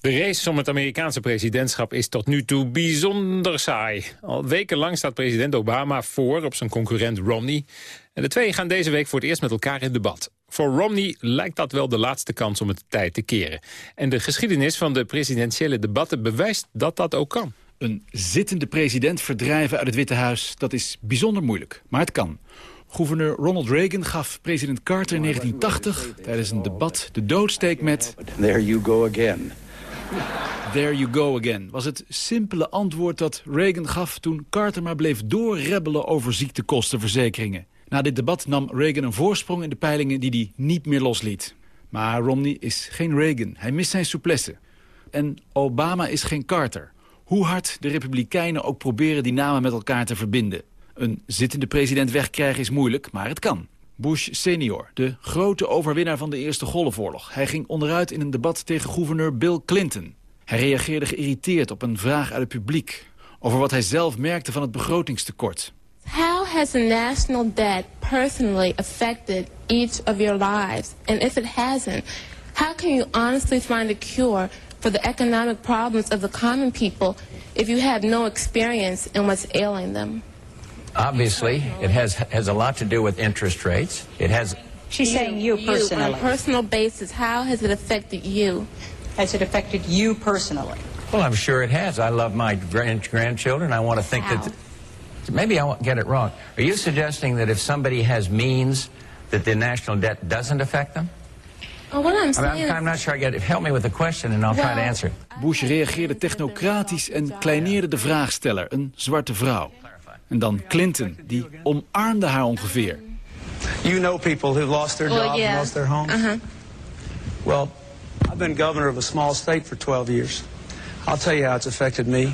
De race om het Amerikaanse presidentschap is tot nu toe bijzonder saai. Al wekenlang staat president Obama voor op zijn concurrent Romney. En de twee gaan deze week voor het eerst met elkaar in debat. Voor Romney lijkt dat wel de laatste kans om het tijd te keren. En de geschiedenis van de presidentiële debatten bewijst dat dat ook kan. Een zittende president verdrijven uit het Witte Huis, dat is bijzonder moeilijk. Maar het kan. Gouverneur Ronald Reagan gaf president Carter in 1980 tijdens een debat de doodsteek met... There you go again. There you go again was het simpele antwoord dat Reagan gaf toen Carter maar bleef doorrebbelen over ziektekostenverzekeringen. Na dit debat nam Reagan een voorsprong in de peilingen die hij niet meer losliet. Maar Romney is geen Reagan. Hij mist zijn souplesse. En Obama is geen Carter. Hoe hard de Republikeinen ook proberen die namen met elkaar te verbinden. Een zittende president wegkrijgen is moeilijk, maar het kan. Bush senior, de grote overwinnaar van de Eerste Golfoorlog. Hij ging onderuit in een debat tegen gouverneur Bill Clinton. Hij reageerde geïrriteerd op een vraag uit het publiek... over wat hij zelf merkte van het begrotingstekort. How has the national debt personally affected each of your lives? And if it hasn't, how can you honestly find a cure for the economic problems of the common people if you have no experience in what's ailing them? Obviously, it has has a lot to do with interest rates. It has. She's saying you personally. on a personal basis, how has it affected you? Has it affected you personally? Well, I'm sure it has. I love my grand grandchildren. I want to think How? that. Maybe I won't get it wrong. Are you suggesting that if somebody has means, that the national debt doesn't affect them? Oh, what I'm saying I'm, I'm not sure I get it. Help me with the question and I'll try to answer it. Bush reageerde technocratisch en kleineerde de vraagsteller, een zwarte vrouw. En dan Clinton, die omarmde haar ongeveer. You know people who've lost their Well, jobs yeah. and lost their homes? Uh-huh. Well, I've been governor of a small state for 12 years. I'll tell you how it's affected me.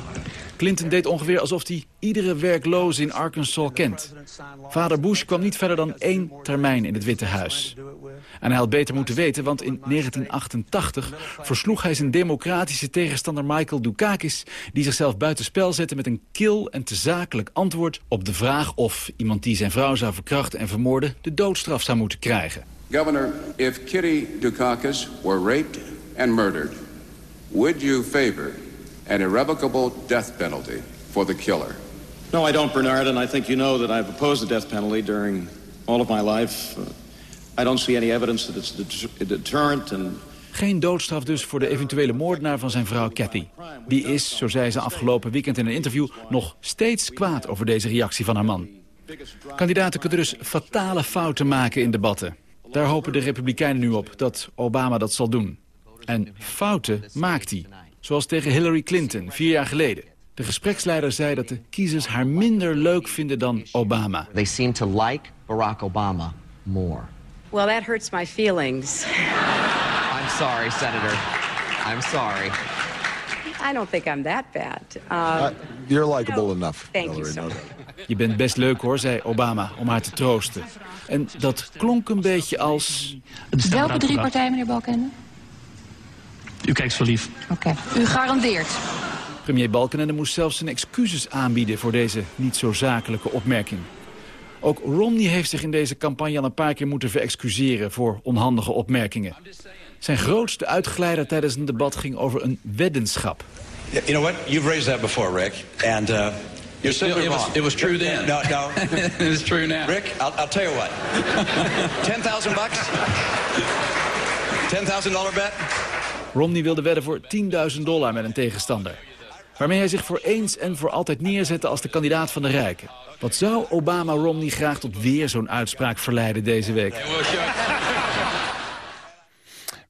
Clinton deed ongeveer alsof hij iedere werkloze in Arkansas kent. Vader Bush kwam niet verder dan één termijn in het Witte Huis. En hij had beter moeten weten, want in 1988 versloeg hij zijn democratische tegenstander Michael Dukakis... die zichzelf buitenspel zette met een kil en te zakelijk antwoord op de vraag of iemand die zijn vrouw zou verkrachten en vermoorden de doodstraf zou moeten krijgen. Governor, if Kitty Dukakis were raped and murdered, would you favor an irrevocable death penalty for the killer? No, I don't, Bernard, and I think you know that I've opposed the death penalty during all of my life. Uh, I don't see any evidence that it's a deterrent, and Geen doodstraf dus voor de eventuele moordenaar van zijn vrouw Cathy. Die is, zo zei ze afgelopen weekend in een interview... nog steeds kwaad over deze reactie van haar man. Kandidaten kunnen dus fatale fouten maken in debatten. Daar hopen de Republikeinen nu op dat Obama dat zal doen. En fouten maakt hij. Zoals tegen Hillary Clinton, vier jaar geleden. De gespreksleider zei dat de kiezers haar minder leuk vinden dan Obama. They seem to like Barack Obama more. Well, that hurts my feelings. I'm sorry, Senator. I'm sorry. I don't think I'm that bad. Uh, Um, you're likable enough. thank you Hillary, so no much. Je bent best leuk hoor, zei Obama, om haar te troosten. En dat klonk een beetje als... Welke drie partijen, meneer Balkenende? U kijkt zo lief. Oké. U garandeert. Premier Balkenende moest zelfs zijn excuses aanbieden voor deze niet zo zakelijke opmerking. Ook Romney heeft zich in deze campagne al een paar keer moeten verexcuseren voor onhandige opmerkingen. Zijn grootste uitgeleider tijdens een debat ging over een weddenschap. You know what? You've raised that before, Rick, and uh, you're simply It was- wrong. it was true then. No, no. It is true now. Rick, I'll, I'll tell you what. Ten thousand bucks. Ten thousand dollar bet. Romney wilde wedden voor 10.000 dollar met een tegenstander. Waarmee hij zich voor eens en voor altijd neerzette als de kandidaat van de rijken. Wat zou Obama Romney graag tot weer zo'n uitspraak verleiden deze week?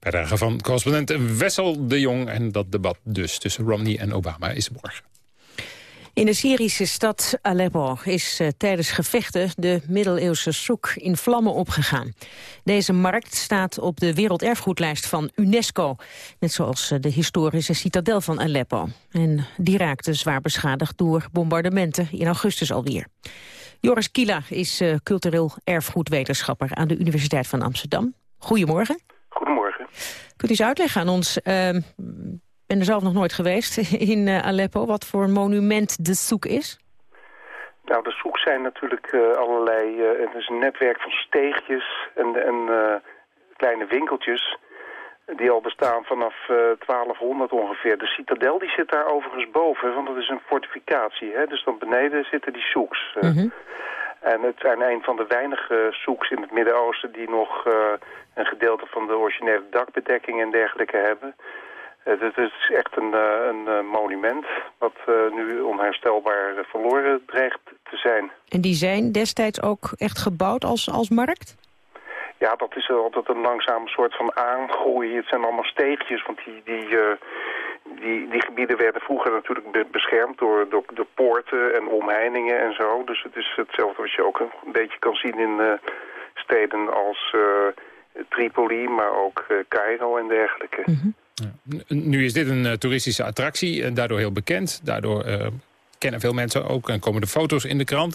Bijdrage van correspondent Wessel de Jong. En dat debat dus tussen Romney en Obama is morgen. In de Syrische stad Aleppo is eh, tijdens gevechten de middeleeuwse soek in vlammen opgegaan. Deze markt staat op de werelderfgoedlijst van UNESCO, net zoals eh, de historische citadel van Aleppo. En die raakte zwaar beschadigd door bombardementen in augustus alweer. Joris Kila is eh, cultureel erfgoedwetenschapper aan de Universiteit van Amsterdam. Goedemorgen. Goedemorgen. Kunt u eens uitleggen aan ons, eh, ik ben er zelf nog nooit geweest in eh, Aleppo, wat voor monument de soek is? Nou, de zoek zijn natuurlijk eh, allerlei... eh, het is een netwerk van steegjes en, en kleine winkeltjes... die al bestaan vanaf eh 1200 ongeveer. De citadel die zit daar overigens boven, want dat is een fortificatie. Hè? Dus dan beneden zitten die soeks. eh. En het zijn een van de weinige soeks in het Midden-Oosten... die nog een gedeelte van de originele dakbedekking en dergelijke hebben... Het, het is echt een, eh, een eh, monument wat eh, nu onherstelbaar eh, verloren dreigt te zijn. En die zijn destijds ook echt gebouwd als, als markt? Ja, dat is altijd een langzame soort van aangroei. Het zijn allemaal steegjes, want die, die, eh, die, die gebieden werden vroeger natuurlijk be- beschermd door, door, door poorten en omheiningen en zo. Dus het is hetzelfde wat je ook een, beetje kan zien in eh, steden als eh, Tripoli, maar ook eh, Cairo en dergelijke. N- Nu is dit een eh, toeristische attractie, en daardoor heel bekend. Daardoor eh, kennen veel mensen ook en komen de foto's in de krant.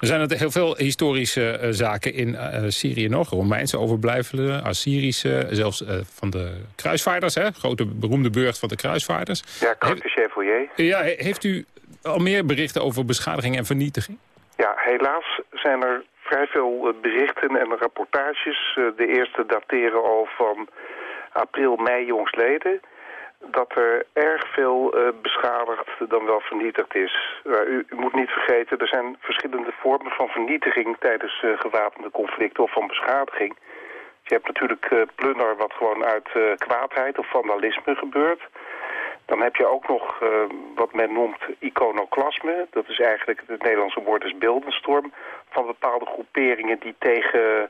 Er zijn er heel veel historische eh, zaken in eh, Syrië nog. Romeinse overblijfselen, Assyrische, zelfs eh, van de kruisvaarders. Hè? Grote beroemde burcht van de kruisvaarders. Ja, Carte Chevalier. Ja, he- heeft u al meer berichten over beschadiging en vernietiging? Ja, helaas zijn er vrij veel eh, berichten en rapportages. Eh, De eerste dateren al van april, mei jongstleden. Dat er erg veel eh, beschadigd dan wel vernietigd is. U, u moet niet vergeten, er zijn verschillende vormen van vernietiging tijdens gewapende conflicten of van beschadiging. Je hebt natuurlijk plunder wat gewoon uit kwaadheid of vandalisme gebeurt. Dan heb je ook nog eh, wat men noemt iconoclasme. Dat is eigenlijk, het Nederlandse woord is beeldenstorm. Van bepaalde groeperingen die tegen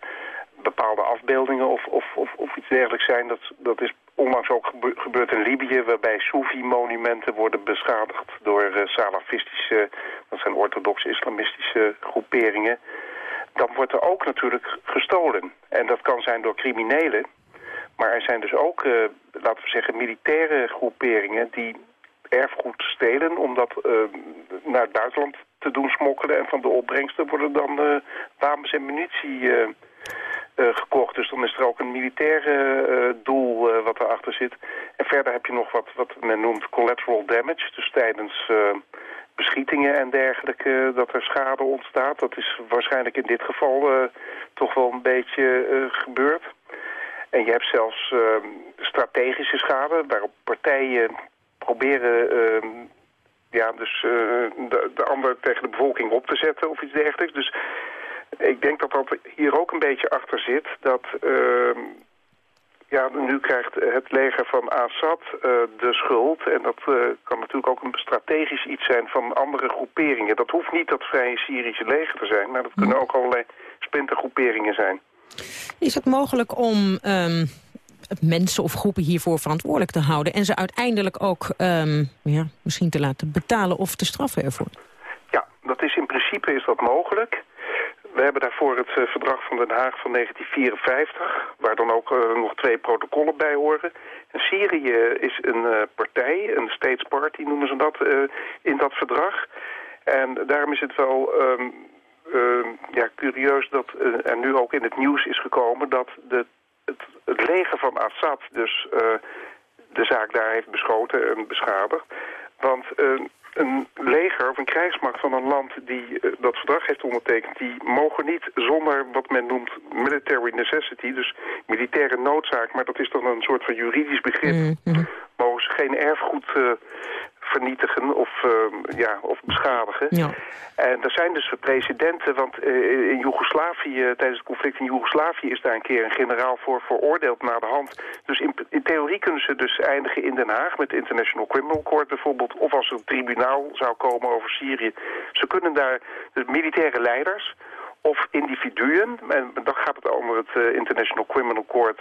bepaalde afbeeldingen of, of, of, of iets dergelijks zijn. Dat, dat is onlangs ook gebe- gebeurd in Libië... waarbij Soefi-monumenten worden beschadigd door eh, salafistische... dat zijn orthodoxe islamistische groeperingen. Dan wordt er ook natuurlijk gestolen. En dat kan zijn door criminelen... Maar er zijn dus ook, eh, laten we zeggen, militaire groeperingen die erfgoed stelen om dat eh, naar het buitenland te doen smokkelen. En van de opbrengsten worden dan eh, wapens en munitie eh, eh, gekocht. Dus dan is er ook een militaire eh, doel eh, wat erachter zit. En verder heb je nog wat, wat men noemt collateral damage. Dus tijdens eh, beschietingen en dergelijke dat er schade ontstaat. Dat is waarschijnlijk in dit geval eh, toch wel een beetje eh, gebeurd. En je hebt zelfs ehm, strategische schade, waarop partijen proberen ehm, ja, dus, eh, de, de ander tegen de bevolking op te zetten of iets dergelijks. Dus ik denk dat dat hier ook een beetje achter zit. Dat ehm, ja, nu krijgt het leger van Assad eh, de schuld. En dat eh, kan natuurlijk ook een strategisch iets zijn van andere groeperingen. Dat hoeft niet dat vrije Syrische leger te zijn, maar dat kunnen ook allerlei splintergroeperingen zijn. Is het mogelijk om ehm, mensen of groepen hiervoor verantwoordelijk te houden... en ze uiteindelijk ook ehm, ja, misschien te laten betalen of te straffen ervoor? Ja, dat is in principe is dat mogelijk. We hebben daarvoor het eh, verdrag van Den Haag van 1954, waar dan ook eh, nog twee protocollen bij horen. En Syrië is een eh, partij, een states party noemen ze dat, in dat verdrag. En daarom is het wel ehm, ehm, ja, curieus dat eh, er nu ook in het nieuws is gekomen dat de, het, het leger van Assad dus eh, de zaak daar heeft beschoten en beschadigd. Want eh, een leger of een krijgsmacht van een land die dat verdrag heeft ondertekend... die mogen niet zonder wat men noemt military necessity, dus militaire noodzaak... maar dat is dan een soort van juridisch begrip... mogen ze geen erfgoed vernietigen of, eh, ja, of beschadigen. Ja. En er zijn dus precedenten, want eh, in Joegoslavië, tijdens het conflict in Joegoslavië is daar een keer een generaal voor veroordeeld naar de hand. Dus in, in theorie kunnen ze dus eindigen in Den Haag met de International Criminal Court bijvoorbeeld. Of als er een tribunaal zou komen over Syrië. Ze kunnen daar de militaire leiders of individuen, en dan gaat het onder het eh, International Criminal Court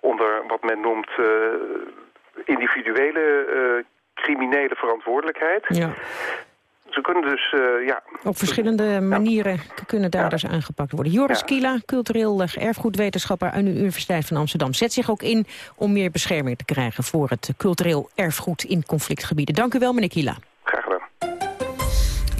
onder wat men noemt eh, individuele eh, criminele verantwoordelijkheid. Ja. Ze kunnen dus, eh, ja... Op verschillende manieren kunnen daders aangepakt worden. Joris Kila, cultureel erfgoedwetenschapper aan de Universiteit van Amsterdam... zet zich ook in om meer bescherming te krijgen... voor het cultureel erfgoed in conflictgebieden. Dank u wel, meneer Kila.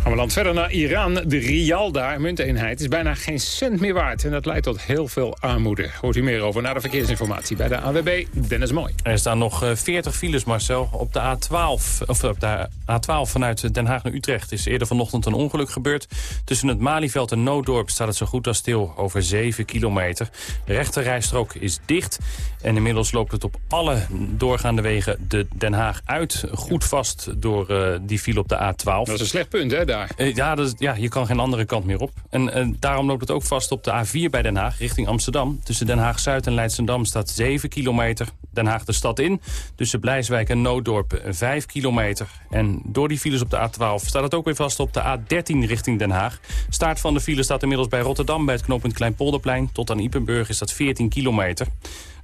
Gaan we dan verder naar Iran. De rial daar, munteenheid, is bijna geen cent meer waard. En dat leidt tot heel veel armoede. Hoort u meer over na de verkeersinformatie bij de AWB. Dennis Mooi. Er staan nog eh, 40 files, Marcel, op de A12. Of op de A12 vanuit Den Haag naar Utrecht is eerder vanochtend een ongeluk gebeurd. Tussen het Malieveld en Nooddorp staat het zo goed als stil over 7 kilometer. De rechterrijstrook is dicht. En inmiddels loopt het op alle doorgaande wegen de Den Haag uit. Goed vast door eh, die file op de A12. Dat is een slecht punt, hè, daar? ja, is, ja, je kan geen andere kant meer op. En eh, daarom loopt het ook vast op de A4 bij Den Haag richting Amsterdam. Tussen Den Haag-Zuid en Leidsendam staat 7 kilometer. Den Haag de stad in. Tussen Blijswijk en Nooddorp 5 kilometer. En door die files op de A12 staat het ook weer vast op de A13 richting Den Haag. Staart van de file staat inmiddels bij Rotterdam bij het knooppunt Kleinpolderplein. Tot aan Ipenburg is dat 14 kilometer.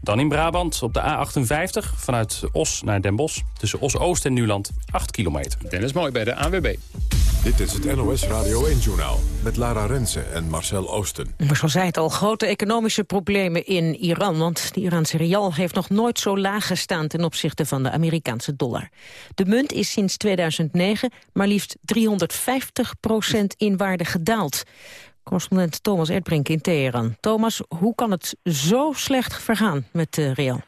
Dan in Brabant op de A58 vanuit Os naar Den Bosch. Tussen Os-Oost en Nuland 8 kilometer. Dennis Mooi bij de AWB. Dit is het NOS Radio 1-journaal met Lara Rensen en Marcel Oosten. Zoals zei het al, grote economische problemen in Iran. Want de Iraanse rial heeft nog nooit zo laag gestaan... ten opzichte van de Amerikaanse dollar. De munt is sinds 2009 maar liefst 350% in waarde gedaald. Correspondent Thomas Erdbrink in Teheran. Thomas, hoe kan het zo slecht vergaan met de rial?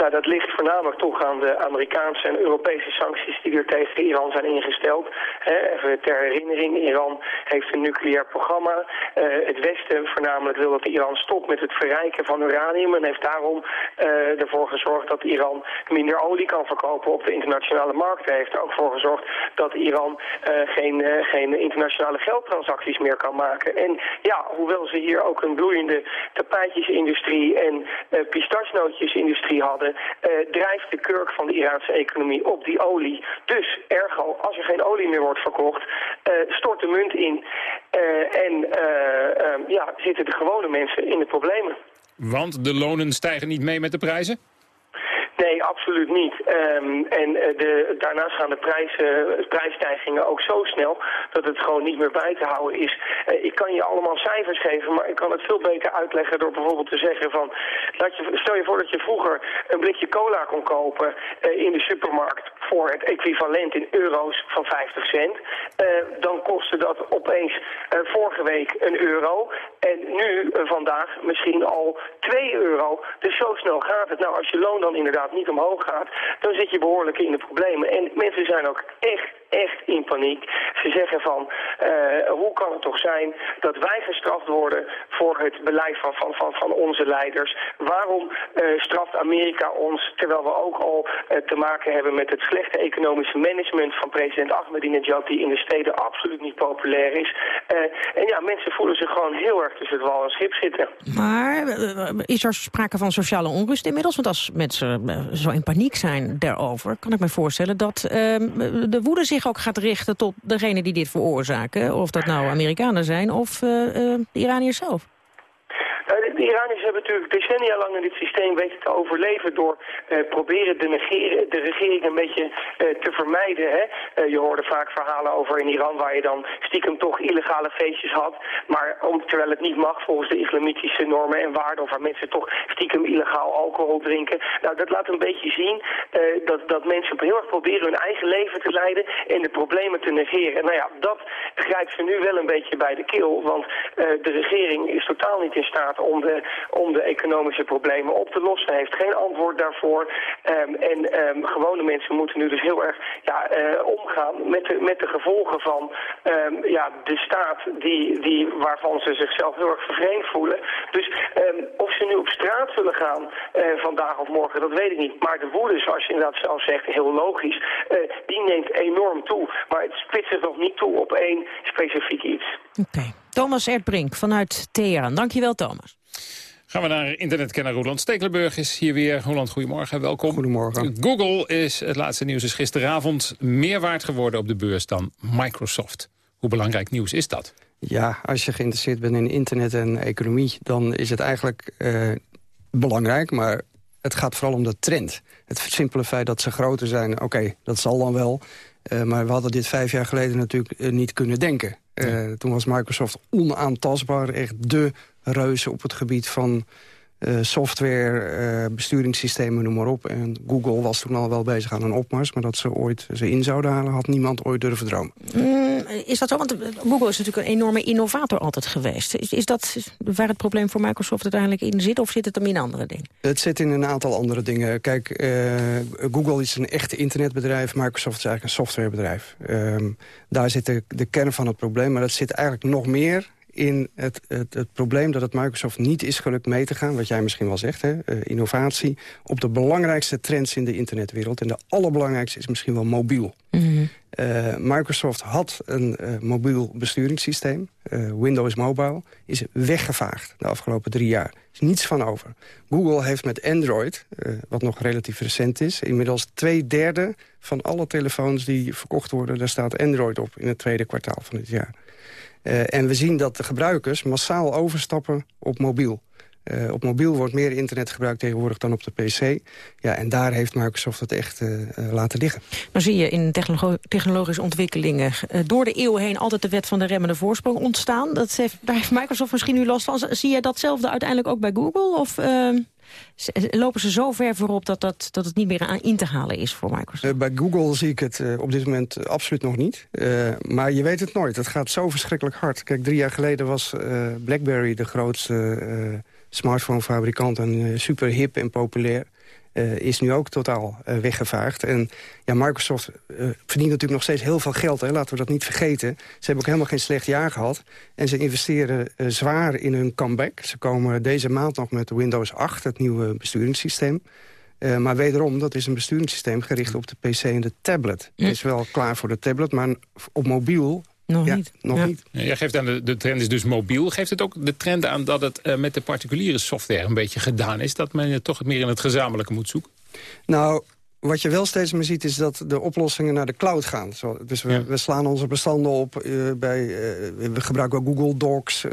Nou, dat ligt voornamelijk toch aan de Amerikaanse en Europese sancties die er tegen Iran zijn ingesteld. even ter herinnering, Iran heeft een nucleair programma. Uh, het Westen voornamelijk wil dat Iran stopt met het verrijken van uranium en heeft daarom uh, ervoor gezorgd dat Iran minder olie kan verkopen op de internationale markt. Hij heeft er ook voor gezorgd dat Iran uh, geen, geen internationale geldtransacties meer kan maken. En ja, hoewel ze hier ook een bloeiende tapijtjesindustrie en pistachenootjesindustrie hadden, uh, drijft de kurk van de Iraanse economie op die olie. Dus, ergo, als er geen olie meer wordt verkocht, uh, stort de munt in. Uh, en ehm, ja, zitten de gewone mensen in de problemen. Want de lonen stijgen niet mee met de prijzen? Nee, absoluut niet. Um, en de, daarnaast gaan de prijzen, prijsstijgingen ook zo snel dat het gewoon niet meer bij te houden is. Uh, ik kan je allemaal cijfers geven, maar ik kan het veel beter uitleggen door bijvoorbeeld te zeggen van... Je, stel je voor dat je vroeger een blikje cola kon kopen uh, in de supermarkt voor het equivalent in euro's van 50 cent. Dan kostte dat opeens vorige week een euro en nu vandaag misschien al 2 euro. Dus zo snel gaat het. Nou, als je loon dan inderdaad niet omhoog gaat, dan zit je behoorlijk in de problemen. En mensen zijn ook echt, echt in paniek. Ze zeggen van, uh, hoe kan het toch zijn dat wij gestraft worden voor het beleid van, van, van, van onze leiders? Waarom uh, straft Amerika ons, terwijl we ook al uh, te maken hebben met het slechte economische management van president Ahmadinejad, die in de steden absoluut niet populair is. en ja, mensen voelen zich gewoon heel erg tussen het wal en schip zitten. Maar is er sprake van sociale onrust inmiddels? Want als mensen zo in paniek zijn daarover... kan ik me voorstellen dat de woede zich ook gaat richten... tot degene die dit veroorzaken. Of dat nou Amerikanen zijn of uh, uh, de Iraniërs zelf. De Iraniërs hebben natuurlijk decennia lang in dit systeem weten te overleven door uh, proberen de, negeren, de regering een beetje uh, te vermijden. Hè? Uh, je hoorde vaak verhalen over in Iran waar je dan stiekem toch illegale feestjes had. Maar om, terwijl het niet mag volgens de islamitische normen en waarden of waar mensen toch stiekem illegaal alcohol drinken. Nou, dat laat een beetje zien dat, dat mensen heel erg proberen hun eigen leven te leiden en de problemen te negeren. Nou ja, dat grijpt ze nu wel een beetje bij de keel, want de regering is totaal niet in staat om om de economische problemen op te lossen. Hij heeft geen antwoord daarvoor. Um, en um, gewone mensen moeten nu dus heel erg ja, uh, omgaan met de, met de gevolgen van um, ja, de staat die, die, waarvan ze zichzelf heel erg vervreemd voelen. Dus of ze nu op straat zullen gaan uh, vandaag of morgen, dat weet ik niet. Maar de woede, zoals je inderdaad zelf zegt, heel logisch, die neemt enorm toe. Maar het spitst zich nog niet toe op één specifiek iets. Oké. Thomas Erdbrink vanuit Teheran. Dankjewel, Thomas. Gaan we naar internetkenner Roland Stekelenburg is hier weer. Roland, goedemorgen, welkom. Goedemorgen. Google is, het laatste nieuws is gisteravond, meer waard geworden op de beurs dan Microsoft. Hoe belangrijk nieuws is dat? Ja, als je geïnteresseerd bent in internet en economie... dan is het eigenlijk uh, belangrijk, maar het gaat vooral om de trend. Het simpele feit dat ze groter zijn, oké, okay, dat zal dan wel... Uh, maar we hadden dit vijf jaar geleden natuurlijk uh, niet kunnen denken. Uh, toen was Microsoft onaantastbaar, echt de reuze op het gebied van uh, software, uh, besturingssystemen, noem maar op. En Google was toen al wel bezig aan een opmars... maar dat ze ooit ze in zouden halen, had niemand ooit durven dromen. Mm, is dat zo? Want Google is natuurlijk een enorme innovator altijd geweest. Is, is dat waar het probleem voor Microsoft uiteindelijk in zit... of zit het hem in andere dingen? Het zit in een aantal andere dingen. Kijk, uh, Google is een echte internetbedrijf. Microsoft is eigenlijk een softwarebedrijf. Um, daar zit de, de kern van het probleem. Maar dat zit eigenlijk nog meer in het, het, het, probleem dat het Microsoft niet is gelukt mee te gaan... wat jij misschien wel zegt, hè, uh, innovatie... op de belangrijkste trends in de internetwereld. En de allerbelangrijkste is misschien wel mobiel. Mm -hmm. uh, Microsoft had een uh, mobiel besturingssysteem, Windows Mobile... is weggevaagd de afgelopen drie jaar. Er is niets van over. Google heeft met Android, wat nog relatief recent is... inmiddels twee derde van alle telefoons die verkocht worden... daar staat Android op in het tweede kwartaal van dit jaar. Uh, en we zien dat de gebruikers massaal overstappen op mobiel. Uh, op mobiel wordt meer internet gebruikt tegenwoordig dan op de PC. Ja, en daar heeft Microsoft het echt uh, laten liggen. Maar zie je in technolog technologische ontwikkelingen... door de eeuwen heen altijd de wet van de remmende voorsprong ontstaan? Dat heeft, daar Microsoft misschien nu last van. Zie je datzelfde uiteindelijk ook bij Google? Of ehm, lopen ze zo ver voorop dat, dat, dat het niet meer aan in te halen is voor Microsoft? Uh, bij Google zie ik het uh, op dit moment absoluut nog niet. Maar je weet het nooit. Het gaat zo verschrikkelijk hard. Kijk, drie jaar geleden was BlackBerry de grootste smartphonefabrikant... en super hip en populair. Uh, is nu ook totaal uh, weggevaagd. En ja, Microsoft uh, verdient natuurlijk nog steeds heel veel geld. Hè, laten we dat niet vergeten. Ze hebben ook helemaal geen slecht jaar gehad. En ze investeren zwaar in hun comeback. Ze komen deze maand nog met Windows 8, het nieuwe besturingssysteem. maar wederom, dat is een besturingssysteem gericht op de PC en de tablet. Het is wel klaar voor de tablet, maar op mobiel nog ja, niet. Nog ja. niet. Jij geeft aan de, de trend is dus mobiel. Geeft het ook de trend aan dat het uh, met de particuliere software een beetje gedaan is? Dat men het toch meer in het gezamenlijke moet zoeken? Nou, wat je wel steeds meer ziet is dat de oplossingen naar de cloud gaan. Zo, dus we, ja. we, slaan onze bestanden op uh, bij... Uh, we gebruiken Google Docs...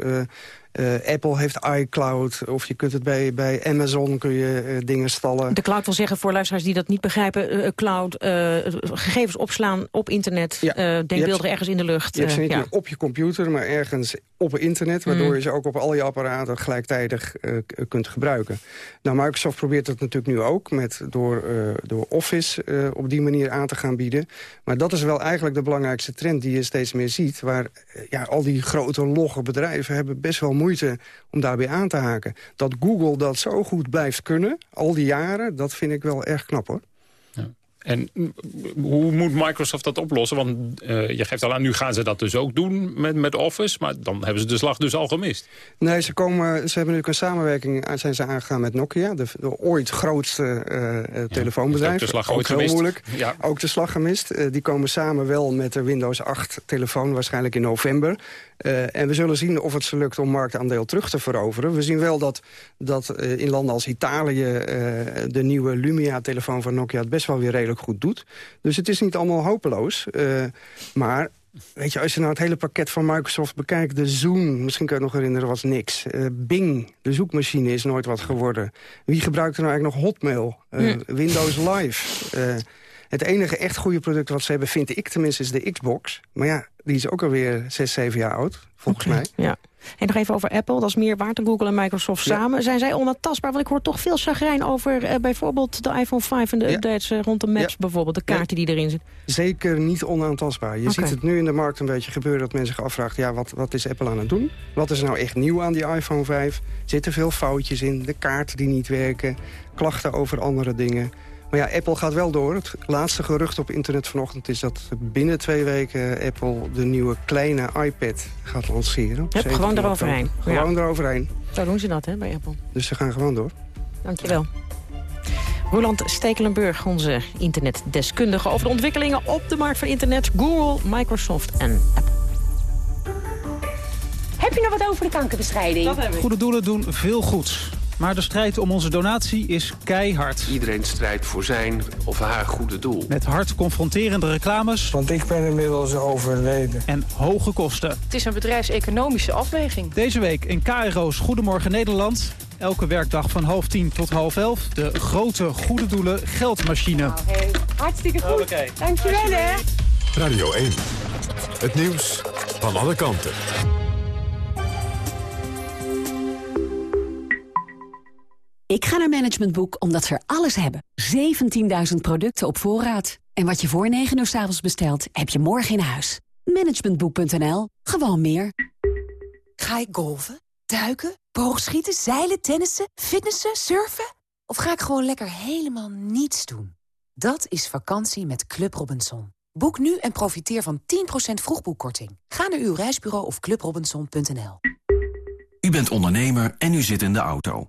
Uh, Apple heeft iCloud, of je kunt het bij, bij Amazon kun je uh, dingen stallen. De cloud wil zeggen, voor luisteraars die dat niet begrijpen... Uh, cloud, gegevens opslaan op internet, ja. denkbeelden ergens in de lucht. Je hebt ze niet ja. meer op je computer, maar ergens op internet... waardoor mm. je ze ook op al je apparaten gelijktijdig kunt gebruiken. Nou, Microsoft probeert dat natuurlijk nu ook... Met, door, door Office op die manier aan te gaan bieden. Maar dat is wel eigenlijk de belangrijkste trend die je steeds meer ziet... waar ja, al die grote logge bedrijven hebben best wel moeite om daarbij aan te haken. Dat Google dat zo goed blijft kunnen, al die jaren, dat vind ik wel erg knap hoor. En hoe moet Microsoft dat oplossen? Want uh, je geeft al aan, nu gaan ze dat dus ook doen met, met Office. Maar dan hebben ze de slag dus al gemist. Nee, ze, komen, ze hebben natuurlijk een samenwerking zijn ze aangegaan met Nokia. De, de ooit grootste uh, telefoonbedrijf. Ook de slag ooit heel gemist. moeilijk. Ja. Ook de slag gemist. Uh, die komen samen wel met de Windows 8 telefoon waarschijnlijk in november. Uh, en we zullen zien of het ze lukt om marktaandeel terug te veroveren. We zien wel dat, dat uh, in landen als Italië uh, de nieuwe Lumia-telefoon van Nokia het best wel weer redelijk goed doet. Dus het is niet allemaal hopeloos. maar weet je, als je nou het hele pakket van Microsoft bekijkt... de Zoom, misschien kun je het nog herinneren, was niks. Bing, de zoekmachine, is nooit wat geworden. Wie gebruikt er nou eigenlijk nog Hotmail? Mm. Windows Live... Het enige echt goede product wat ze hebben, vind ik tenminste, is de Xbox. Maar ja, die is ook alweer 6, 7 jaar oud, volgens okay, mij. Ja. En nog even over Apple, dat is meer waar te Google en Microsoft ja. samen. Zijn zij onaantastbaar? Want ik hoor toch veel chagrijn over uh, bijvoorbeeld de iPhone 5 en de ja. updates uh, rond de Maps ja. bijvoorbeeld. De kaarten die erin zitten. Zeker niet onaantastbaar. Je okay. ziet het nu in de markt een beetje gebeuren dat men zich afvraagt... ja, wat, wat is Apple aan het doen? Wat is nou echt nieuw aan die iPhone 5? Zitten veel foutjes in, de kaarten die niet werken... klachten over andere dingen... Maar ja, Apple gaat wel door. Het laatste gerucht op internet vanochtend is dat binnen twee weken Apple de nieuwe kleine iPad gaat lanceren. Heb gewoon eroverheen. Gewoon ja. eroverheen. Zo doen ze dat hè, bij Apple. Dus ze gaan gewoon door. Dankjewel. Roland Stekelenburg, onze internetdeskundige... over de ontwikkelingen op de markt van internet, Google, Microsoft en Apple. Heb je nog wat over de kankerbestrijding? Goede doelen doen veel goeds. Maar de strijd om onze donatie is keihard. Iedereen strijdt voor zijn of haar goede doel. Met hard confronterende reclames. Want ik ben inmiddels overleden. En hoge kosten. Het is een bedrijfseconomische afweging. Deze week in KRO's Goedemorgen Nederland. Elke werkdag van half tien tot half elf. De grote goede doelen geldmachine. Nou, hey. Hartstikke goed. Okay. Dankjewel hè. Radio 1. Het nieuws van alle kanten. Ik ga naar Management Boek omdat ze er alles hebben. 17.000 producten op voorraad. En wat je voor 9 uur s avonds bestelt, heb je morgen in huis. Managementboek.nl. Gewoon meer. Ga ik golven, duiken, boogschieten, zeilen, tennissen, fitnessen, surfen? Of ga ik gewoon lekker helemaal niets doen? Dat is vakantie met Club Robinson. Boek nu en profiteer van 10% vroegboekkorting. Ga naar uw reisbureau of clubrobinson.nl. U bent ondernemer en u zit in de auto.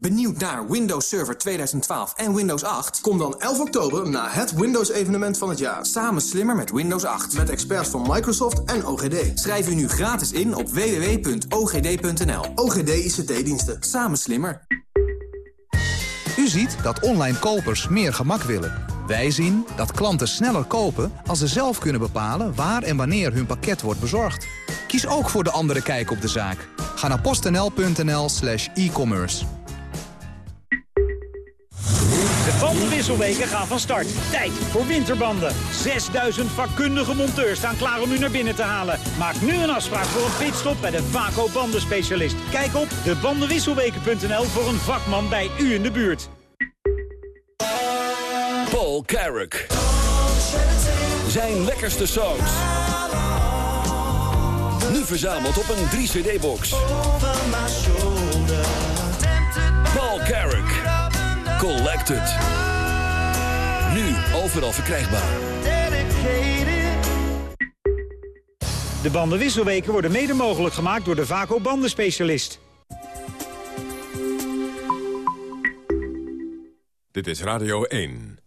Benieuwd naar Windows Server 2012 en Windows 8? Kom dan 11 oktober naar het Windows-evenement van het jaar. Samen slimmer met Windows 8. Met experts van Microsoft en OGD. Schrijf u nu gratis in op www.ogd.nl. OGD ICT-diensten. Samen slimmer. U ziet dat online kopers meer gemak willen. Wij zien dat klanten sneller kopen als ze zelf kunnen bepalen waar en wanneer hun pakket wordt bezorgd. Kies ook voor de andere kijk op de zaak. Ga naar postnl.nl slash e-commerce. De bandenwisselweken gaan van start. Tijd voor winterbanden. 6000 vakkundige monteurs staan klaar om u naar binnen te halen. Maak nu een afspraak voor een pitstop bij de Vaco bandenspecialist. Kijk op debandenwisselweken.nl voor een vakman bij u in de buurt. Paul Carrick. Zijn lekkerste songs. Nu verzameld op een 3-cd-box. Paul Carrick. Collected. Nu overal verkrijgbaar. De bandenwisselweken worden mede mogelijk gemaakt door de Vaco bandenspecialist. Dit is Radio 1.